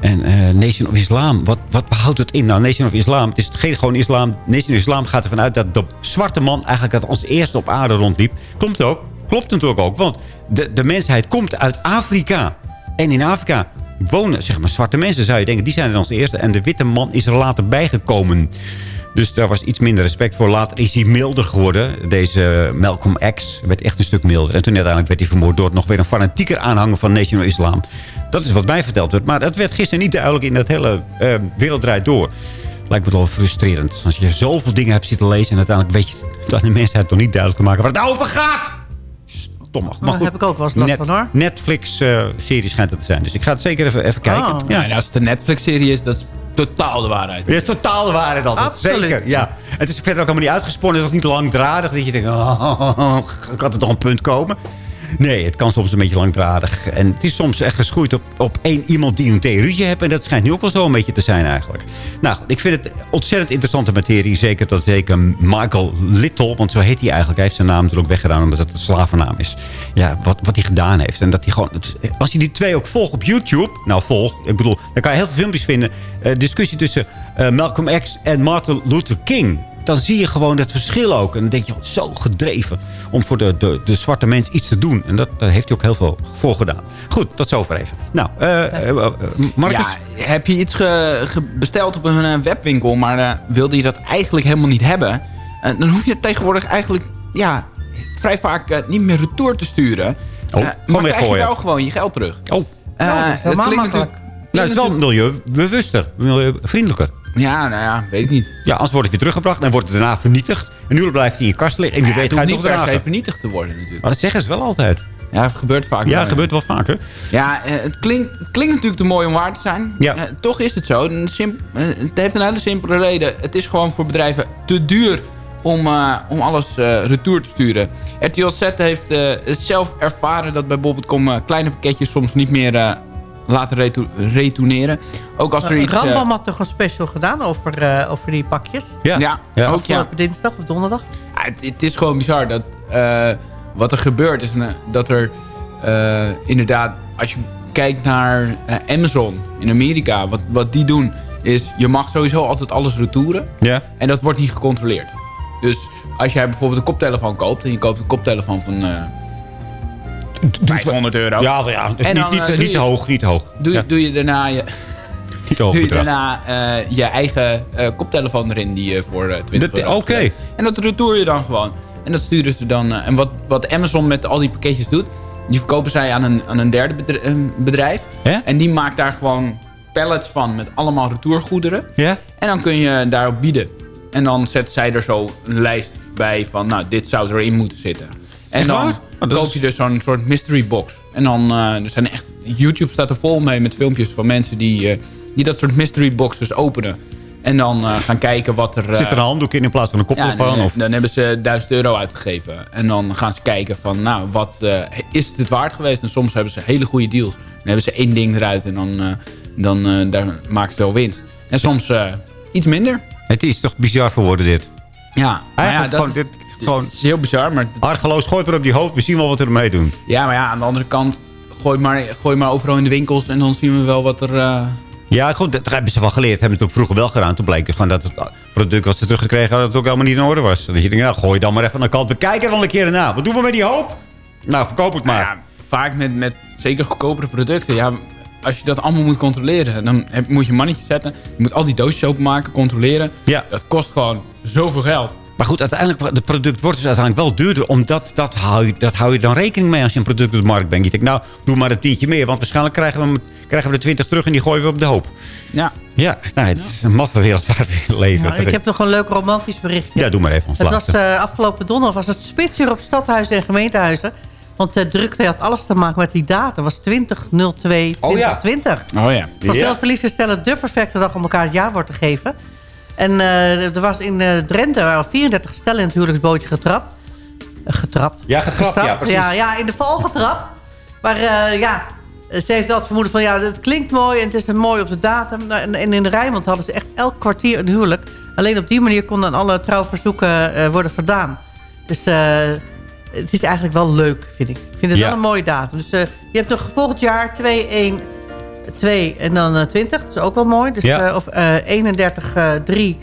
En eh, Nation of Islam, wat, wat behoudt het in? Nou, Nation of Islam, het is geen gewoon islam. Nation of Islam gaat ervan uit dat de zwarte man... eigenlijk als eerste op aarde rondliep. Klopt ook. Klopt natuurlijk ook. Want de, de mensheid komt uit Afrika. En in Afrika wonen, zeg maar, zwarte mensen, zou je denken. Die zijn er als eerste. En de witte man is er later bijgekomen. Dus daar was iets minder respect voor. Later is hij milder geworden. Deze Malcolm X werd echt een stuk milder. En toen uiteindelijk werd hij vermoord door nog weer een fanatieker aanhanger van National Islam. Dat is wat mij verteld werd. Maar dat werd gisteren niet duidelijk in dat hele uh, wereld draait door. Lijkt me wel frustrerend. Als je zoveel dingen hebt zitten lezen en uiteindelijk weet je het aan de mensheid toch niet duidelijk te maken waar het over gaat. Stom. Maar
Daar
goed,
heb ik ook wel eens last
net,
van hoor.
Netflix-serie schijnt het te zijn. Dus ik ga het zeker even, even kijken.
Oh.
Ja.
En als het een Netflix-serie is, dat is totaal de waarheid.
Het is totaal de waarheid altijd.
Absoluut.
Zeker, ja. Het is verder ook helemaal niet uitgesponnen. Het is ook niet langdradig. Dat je denkt, oh, kan er toch een punt komen? Nee, het kan soms een beetje langdradig. En het is soms echt geschoeid op, op één iemand die een theorietje heeft. En dat schijnt nu ook wel zo een beetje te zijn eigenlijk. Nou, ik vind het ontzettend interessante materie. Zeker dat zeker Michael Little, want zo heet hij eigenlijk. Hij heeft zijn naam natuurlijk weggedaan omdat het een slavennaam is. Ja, wat, wat hij gedaan heeft. En dat hij gewoon, als je die twee ook volgt op YouTube. Nou, volg. Ik bedoel, dan kan je heel veel filmpjes vinden. Eh, discussie tussen eh, Malcolm X en Martin Luther King dan zie je gewoon het verschil ook. En dan denk je, wat zo gedreven om voor de, de, de zwarte mens iets te doen. En dat, daar heeft hij ook heel veel voor gedaan. Goed, tot zover even. Nou, eh, Marcus?
Ja, heb je iets ge- ge- besteld op een webwinkel, maar eh, wilde je dat eigenlijk helemaal niet hebben... dan hoef je het tegenwoordig eigenlijk ja, vrij vaak niet meer retour te sturen.
Oh, gewoon
maar krijg je
weggooien.
wel gewoon je geld terug.
Oh,
Eh,
Nou, dat is helemaal
klinkt
makkelijk.
natuurlijk-
nou, het is wel milieubewuster, milieuvriendelijker.
Ja, nou ja, weet ik niet.
Ja, anders wordt het weer teruggebracht en wordt het daarna vernietigd. En nu blijft hij in je kast liggen en wie
Ja,
weet
het
je
hoeft
het
niet per se vernietigd te worden natuurlijk.
Maar dat zeggen ze wel altijd.
Ja, het gebeurt vaak.
Ja,
wel,
dat gebeurt wel vaker.
Ja, eh, het klinkt, het klinkt natuurlijk te mooi om waar te zijn.
Ja.
Eh, toch is het zo. Een simp- eh, het heeft een hele simpele reden. Het is gewoon voor bedrijven te duur om, om alles retour te sturen. RTL Z heeft het zelf ervaren dat bij kleine pakketjes soms niet meer laten retou- retourneren. Ook als er iets... eh,
Rambam had toch een special gedaan over, eh, over die pakjes?
Ja,
ja, ook ja.
Dinsdag of donderdag?
Ja, het, het is gewoon bizar dat eh, wat er gebeurt is dat er eh, inderdaad, als je kijkt naar Amazon in Amerika, wat, wat die doen is, je mag sowieso altijd alles retouren
Ja.
en dat wordt niet gecontroleerd. Dus als jij bijvoorbeeld een koptelefoon koopt en je koopt een koptelefoon van eh 500 euro.
Ja, maar ja,
En
niet,
dan,
niet,
eh,
niet te hoog, niet te hoog.
Doe,
Ja,
doe je daarna je,
niet te hoog
doe je
bedrag.
daarna eh, je eigen eh, koptelefoon erin die je voor eh, 20
Dat-
euro
Oké.
En dat retour je dan gewoon. En dat sturen ze dan. eh, en wat, wat Amazon met al die pakketjes doet, die verkopen zij aan een, aan een derde bedr- eh, bedrijf. En die maakt daar gewoon pallets van met allemaal retourgoederen.
Ja?
En dan kun je daarop bieden. En dan zetten zij er zo een lijst bij van, nou, dit zou erin moeten zitten. En dan?
Oh,
koop je dus zo'n soort mystery box. En dan, eh, er zijn echt, YouTube staat er vol mee met filmpjes van mensen die, eh, die dat soort mystery boxes openen. En dan eh, gaan kijken wat er...
Zit er een handdoek in in plaats van een
ja,
koptelefoon?
dan,
of?
dan hebben ze 1000 euro uitgegeven. En dan gaan ze kijken van, nou, wat is het waard geweest? En soms hebben ze hele goede deals. Dan hebben ze één ding eruit en dan, dan daar maken ze wel winst. En soms iets minder.
Het is toch bizar voor woorden dit.
Ja, maar ja,
Eigenlijk
dat
gewoon, dit, gewoon
het is heel bizar. Maar,
argeloos gooit maar op die hoofd. We zien wel wat we ermee doen.
ja, maar ja, aan de andere kant, gooi maar, gooi maar overal in de winkels en dan zien we wel wat er... eh,
Ja, goed, dat hebben ze wel geleerd. Hebben het ook vroeger wel gedaan. Toen bleek het gewoon dat het product wat ze teruggekregen hadden... dat het ook helemaal niet in orde was. Dus je denkt, nou, gooi dan maar even aan de kant. We kijken er wel een keer naar. Wat doen we met die hoop? Nou, verkoop het maar.
ja, vaak met, met zeker goedkopere producten. Ja, als je dat allemaal moet controleren, dan heb, moet je een mannetje zetten. Je moet al die doosjes openmaken, controleren.
Ja.
Dat kost gewoon zoveel geld.
Maar goed, uiteindelijk, het product wordt dus uiteindelijk wel duurder. Omdat dat hou, je, dat hou je dan rekening mee als je een product op de markt brengt. Je denkt, nou, doe maar een tientje meer. Want waarschijnlijk krijgen we, hem- krijgen we de 20 terug en die gooien we op de hoop.
Ja.
Ja, nou, het is een maffe wereld waar we in leven.
Nou, ik heb nog een leuk romantisch berichtje.
Ja, doe maar even ons
Het was eh, afgelopen donderdag was het spitsuur op stadhuizen en gemeentehuizen. Want de drukte had alles te maken met die datum. Het was 2002
Oh ja.
2020.
Oh ja.
Van veel verliefden stellen de perfecte dag om elkaar het jaarwoord te geven. En eh, er was in eh, Drenthe waren 34 stellen in het huwelijksbootje getrapt. Eh, getrapt?
Ja, getrapt, ja, precies.
Ja, ja, in de val getrapt. Maar ja, ze heeft altijd vermoeden van... ja, het klinkt mooi en het is mooi op de datum. En, en in de Rijnmond hadden ze echt elk kwartier een huwelijk. Alleen op die manier konden alle trouwverzoeken worden verdaan. Dus het is eigenlijk wel leuk, vind ik. Ik vind het
Ja.
wel een mooie datum. Dus je hebt nog volgend jaar 2, 1, 2 en dan eh, 20. Dat is ook wel mooi. Dus,
Ja.
eh, of eh 31, eh 3,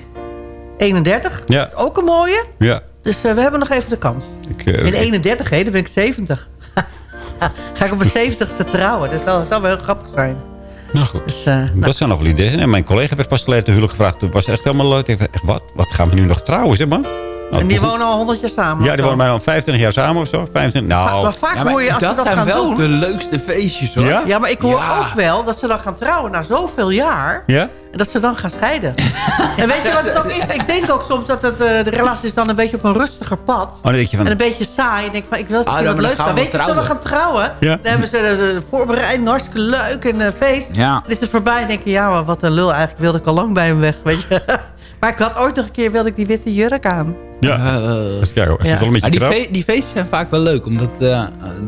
31.
Ja.
Dat is ook een mooie.
Ja.
Dus eh, we hebben nog even de kans.
Ik, eh,
In 31, hè, dan ben ik 70. Ga ik op mijn 70ste trouwen. Dat zou wel heel grappig zijn.
Nou goed.
Dus, eh,
Dat zijn nog wel ideeën. En mijn collega werd pas geleden huwelijk gevraagd. Toen was echt helemaal leuk. Ik dacht, echt, wat? Wat gaan we nu nog trouwen, zeg maar? Nou,
en die
hoe-
wonen al 100 jaar samen.
Ja, die wonen bijna al 25 jaar samen of zo. 25, nou,
Maar vaak
Ja, maar
hoor je als
dat
ze dat
zijn
gaan
wel
doen...
de leukste feestjes, hoor.
Ja?
Ja, maar ik hoor
Ja.
ook wel dat ze dan gaan trouwen na zoveel jaar.
Ja?
En dat ze dan gaan scheiden. en weet je wat het ook is? Ik denk ook soms dat het, eh, de relatie is dan een beetje op een rustiger pad.
Oh, dan denk je van...
En een beetje saai. Ik denk van, ik wil een
Ah, dan
wat
gaan
gaan.
we
Weet je, zullen we gaan trouwen?
Ja.
Dan hebben ze de, de voorbereiding, hartstikke leuk en een feest.
Ja.
Dan is het voorbij en denk je, ja, maar wat een lul. Eigenlijk wilde ik al lang bij hem weg, weet je. maar ik had ooit nog een keer, wilde ik die witte jurk aan.
Ja. Is
Ja.
wel een
maar
beetje
die,
trouw?
fe- die feestjes zijn vaak wel leuk, omdat eh,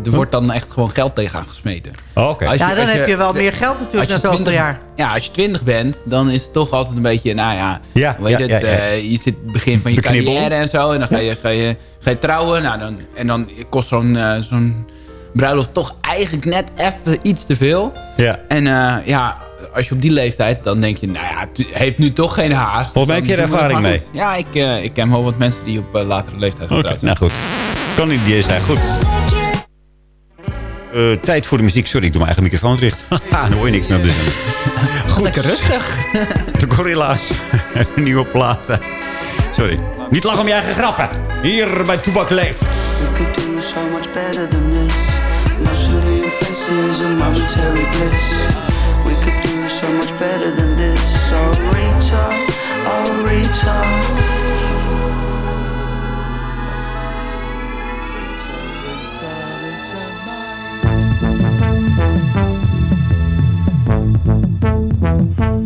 er wordt dan echt gewoon geld tegenaan gesmeten.
Oh, Oké.
Als
Ja, dan
als
heb je wel meer geld natuurlijk na
als je
zoveel
20
jaar.
Ja, als je 20 bent, dan is het toch altijd een beetje, nou ja,
Ja,
weet je,
ja,
het,
ja, ja.
eh, je zit begin van je
Beknibbel.
carrière en zo, en dan ga je, ga je, ga je trouwen, nou, dan, en dan kost zo'n eh, zo'n bruiloft toch eigenlijk net even iets te veel.
Ja.
En eh, ja, als je op die leeftijd, dan denk je, nou ja, het heeft nu toch geen haast.
Volgens mij heb je er ervaring mee.
Ja, ik, eh, ik ken wel wat mensen die op eh, latere leeftijd
nou goed. Kan niet idee zijn. Goed. Eh, tijd voor de muziek. Sorry, ik doe mijn eigen microfoon dicht. Haha, dan hoor je niks meer op de. Goed.
Lekker rustig.
De Gorilla's. Een nieuwe plaat. uit. Sorry. Niet lachen om je eigen grappen. Hier bij Toebak Leeft.
We better than this. I'll reach out, I'll reach
out. Thank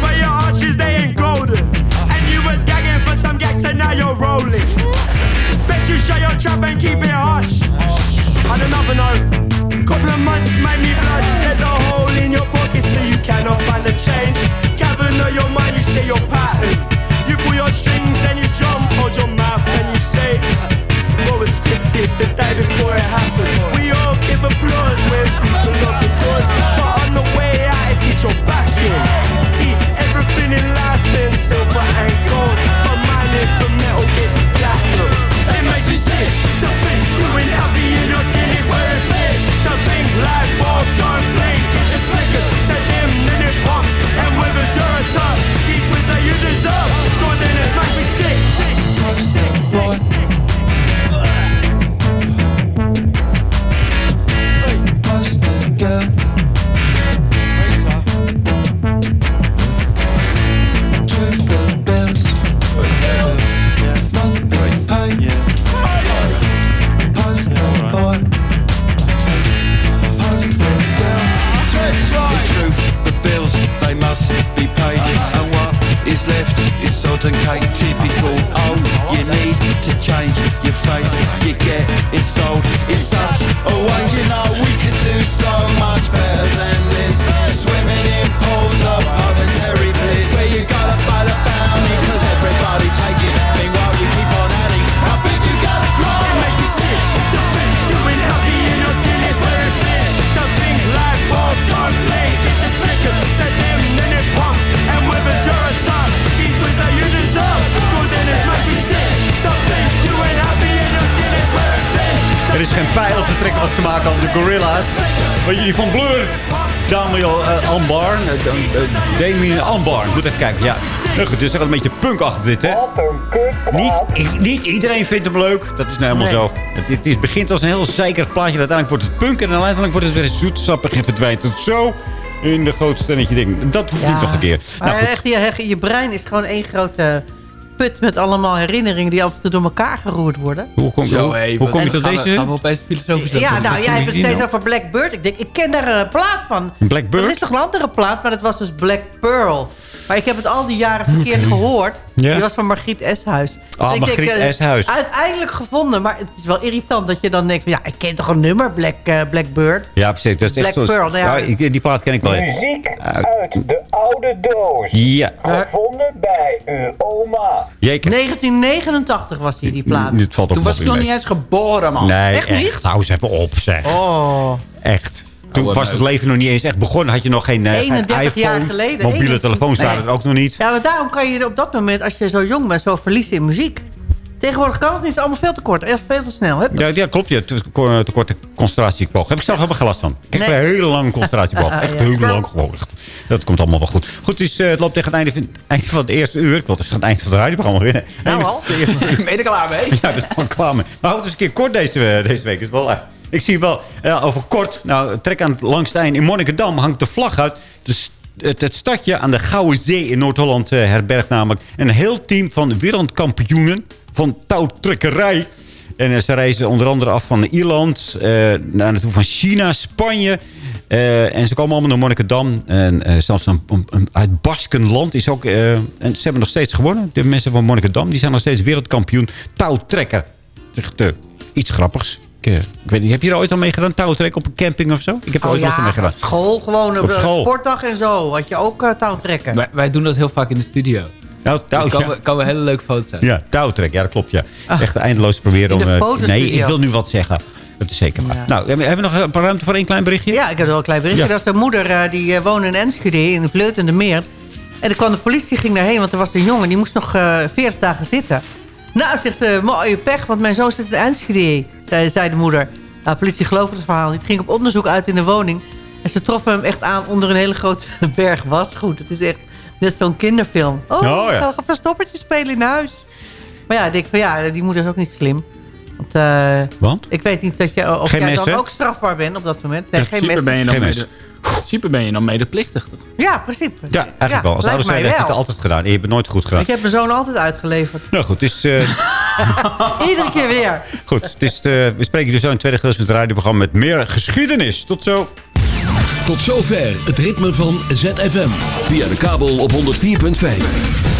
but your arches they ain't golden, and you was gagging for some gags, and now you're rolling. Bet you shut your trap and keep it hush. On another note, couple of months made me blush. There's a hole in your pocket, so you cannot find the change. Gather your mind, you say your pattern. You pull your strings and you jump, hold your mouth and you say what was scripted the day before it happened. We all give applause when people knock the doors, your back in. See everything in life is silver and gold, but mine is for metal, get platinum. It makes me sick is
sod and cake typical. Oh, you need to change your face. You get it sold. It's such a waste. You know, we could do
Gorilla's. Wat jullie van Blur? Daniel uh, Ambar. Uh, Damien Ambar. Moet even kijken. Ja. Nou goed, dus er een beetje punk achter dit, hè? Niet, niet iedereen vindt hem leuk. Dat is nou helemaal zo. Het, het, begint als een heel zeikerig plaatje. Uiteindelijk wordt het punk. En uiteindelijk wordt het weer zoetsappig en verdwijnt het zo in de grootste stelletje ding. Dat hoeft
Ja.
niet nog een keer. Nou,
Maar
goed.
echt, je, je brein is gewoon één grote put met allemaal herinneringen die af en toe door elkaar geroerd worden.
Hoe kom,
Zo,
hoe,
hé,
hoe
wat-
kom je tot deze?
gaan we opeens filosofisch
Ja, nou, jij hebt het steeds
nou?
over Blackbird. Ik denk, ik ken daar een plaat van.
Blackbird?
Er is nog een andere plaat, maar dat was dus Black Pearl. Maar ik heb het al die jaren verkeerd gehoord.
Ja?
Die was van Margriet Eshuis.
Ah,
Dus ik
Margriet
eh,
Eshuis.
Uiteindelijk gevonden, maar het is wel irritant dat je dan denkt... van, ja, ik ken toch een nummer, Black, eh, Blackbird.
Ja, precies. Dat is echt
Black
zo,
Pearl, nou ja.
ik- die plaat ken ik wel.
Muziek uit de oude doos.
Ja.
Gevonden bij uw oma.
Jeker.
1989 was hier die plaat.
Dit valt
Toen was ik nog
mee.
niet eens geboren, man.
Nee,
Echt niet?
Hou eens even op, zeg.
Oh.
Echt. Toen was het leven nog niet eens echt begonnen. Had je nog geen, eh, geen
31
iPhone.
jaar geleden.
Mobiele
31.
telefoons waren
Nee.
er ook nog niet.
Ja, maar daarom kan je op dat moment, als je zo jong bent, zo verliezen in muziek. Tegenwoordig kan het niet, het is allemaal veel te kort. Echt veel te snel. Hup.
Ja, ja klopt. Ja. Te, te, te korte concentratieboog. Heb ik zelf helemaal geen last van. Ik heb
Nee.
een hele lange concentratieboog. Echt
Ja.
heel lang gewoon. Dat komt allemaal wel goed. Goed, het, is, eh, het loopt tegen het einde van, einde van het eerste uur. Ik wil tegen het eind van het radioprogramma weer.
Nou
Einde
al.
het.
Ben je er klaar mee?
Ja, dat is gewoon klaar mee. Maar houd het eens een keer kort deze, eh, deze week. Is wel, eh, ik zie wel eh, over kort. Nou, trek aan het langste eind. In Monnikendam hangt de vlag uit. De st- het, stadje aan de Gouden Zee in Noord-Holland eh, herbergt namelijk een heel team van wereldkampioenen van touwtrekkerij. En eh, ze reizen onder andere af van Ierland, eh, naar naartoe van China, Spanje. En ze komen allemaal naar Monnikendam. En zelfs een, uit Baskenland is ook... en ze hebben nog steeds gewonnen. De mensen van Monnikendam die zijn nog steeds wereldkampioen touwtrekker. Eh, iets grappigs. Ik, eh, ik weet niet, heb je er ooit al mee gedaan? Touwtrekken op een camping of zo? Ik heb er
Oh
ooit wel eens
ja,
mee gedaan.
op school, gewoon op,
Op
de
school.
sportdag en zo. Had je ook uh, touwtrekken.
Wij, wij doen dat heel vaak in de studio.
Nou, touw,
Er
ja.
komen, komen hele leuke foto's uit.
Ja, touwtrek. Ja, dat klopt. Ja. Echt eindeloos proberen
Ah. In
om...
de
eh,
fotostudio.
nee, ik wil nu wat zeggen. Dat is zeker waar. Nou, hebben hebben we nog een paar ruimte voor één klein berichtje?
Ja, ik heb wel een klein berichtje.
Ja.
Dat is de moeder eh, die eh, woonde in Enschede, in de Meer. En dan kwam de politie ging daarheen, want er was een jongen... die moest nog eh 40 dagen zitten. Nou, zegt ze, mooie pech, want mijn zoon zit in Enschede, zei, zei de moeder. Nou, de politie geloofde het verhaal niet. Het ging op onderzoek uit in de woning. En ze troffen hem echt aan onder een hele grote berg wasgoed. Het is echt net zo'n kinderfilm. Oh,
Oh, ja.
ik ga een verstoppertje spelen in huis. Maar ja, ik denk van ja, die moeder is ook niet slim. Want, eh,
Want?
ik weet niet dat je, of
Geen
jij
messen?
dan ook strafbaar bent op dat moment. Nee,
In
geen messen.
ben je dan
Geen
mede, in principe ben je dan medeplichtig. toch?
Ja, principe.
Ja, eigenlijk wel. Als ouders zijn, heb je het altijd gedaan. En je hebt het nooit goed gedaan.
Ik heb mijn zoon altijd uitgeleverd.
Nou goed, het is, eh,
Iedere keer weer.
goed. Het is, eh, we spreken dus zo in het tweede gedeelte van het radioprogramma met meer geschiedenis. Tot zo.
Tot zover het ritme van ZFM. Via de kabel op 104.5.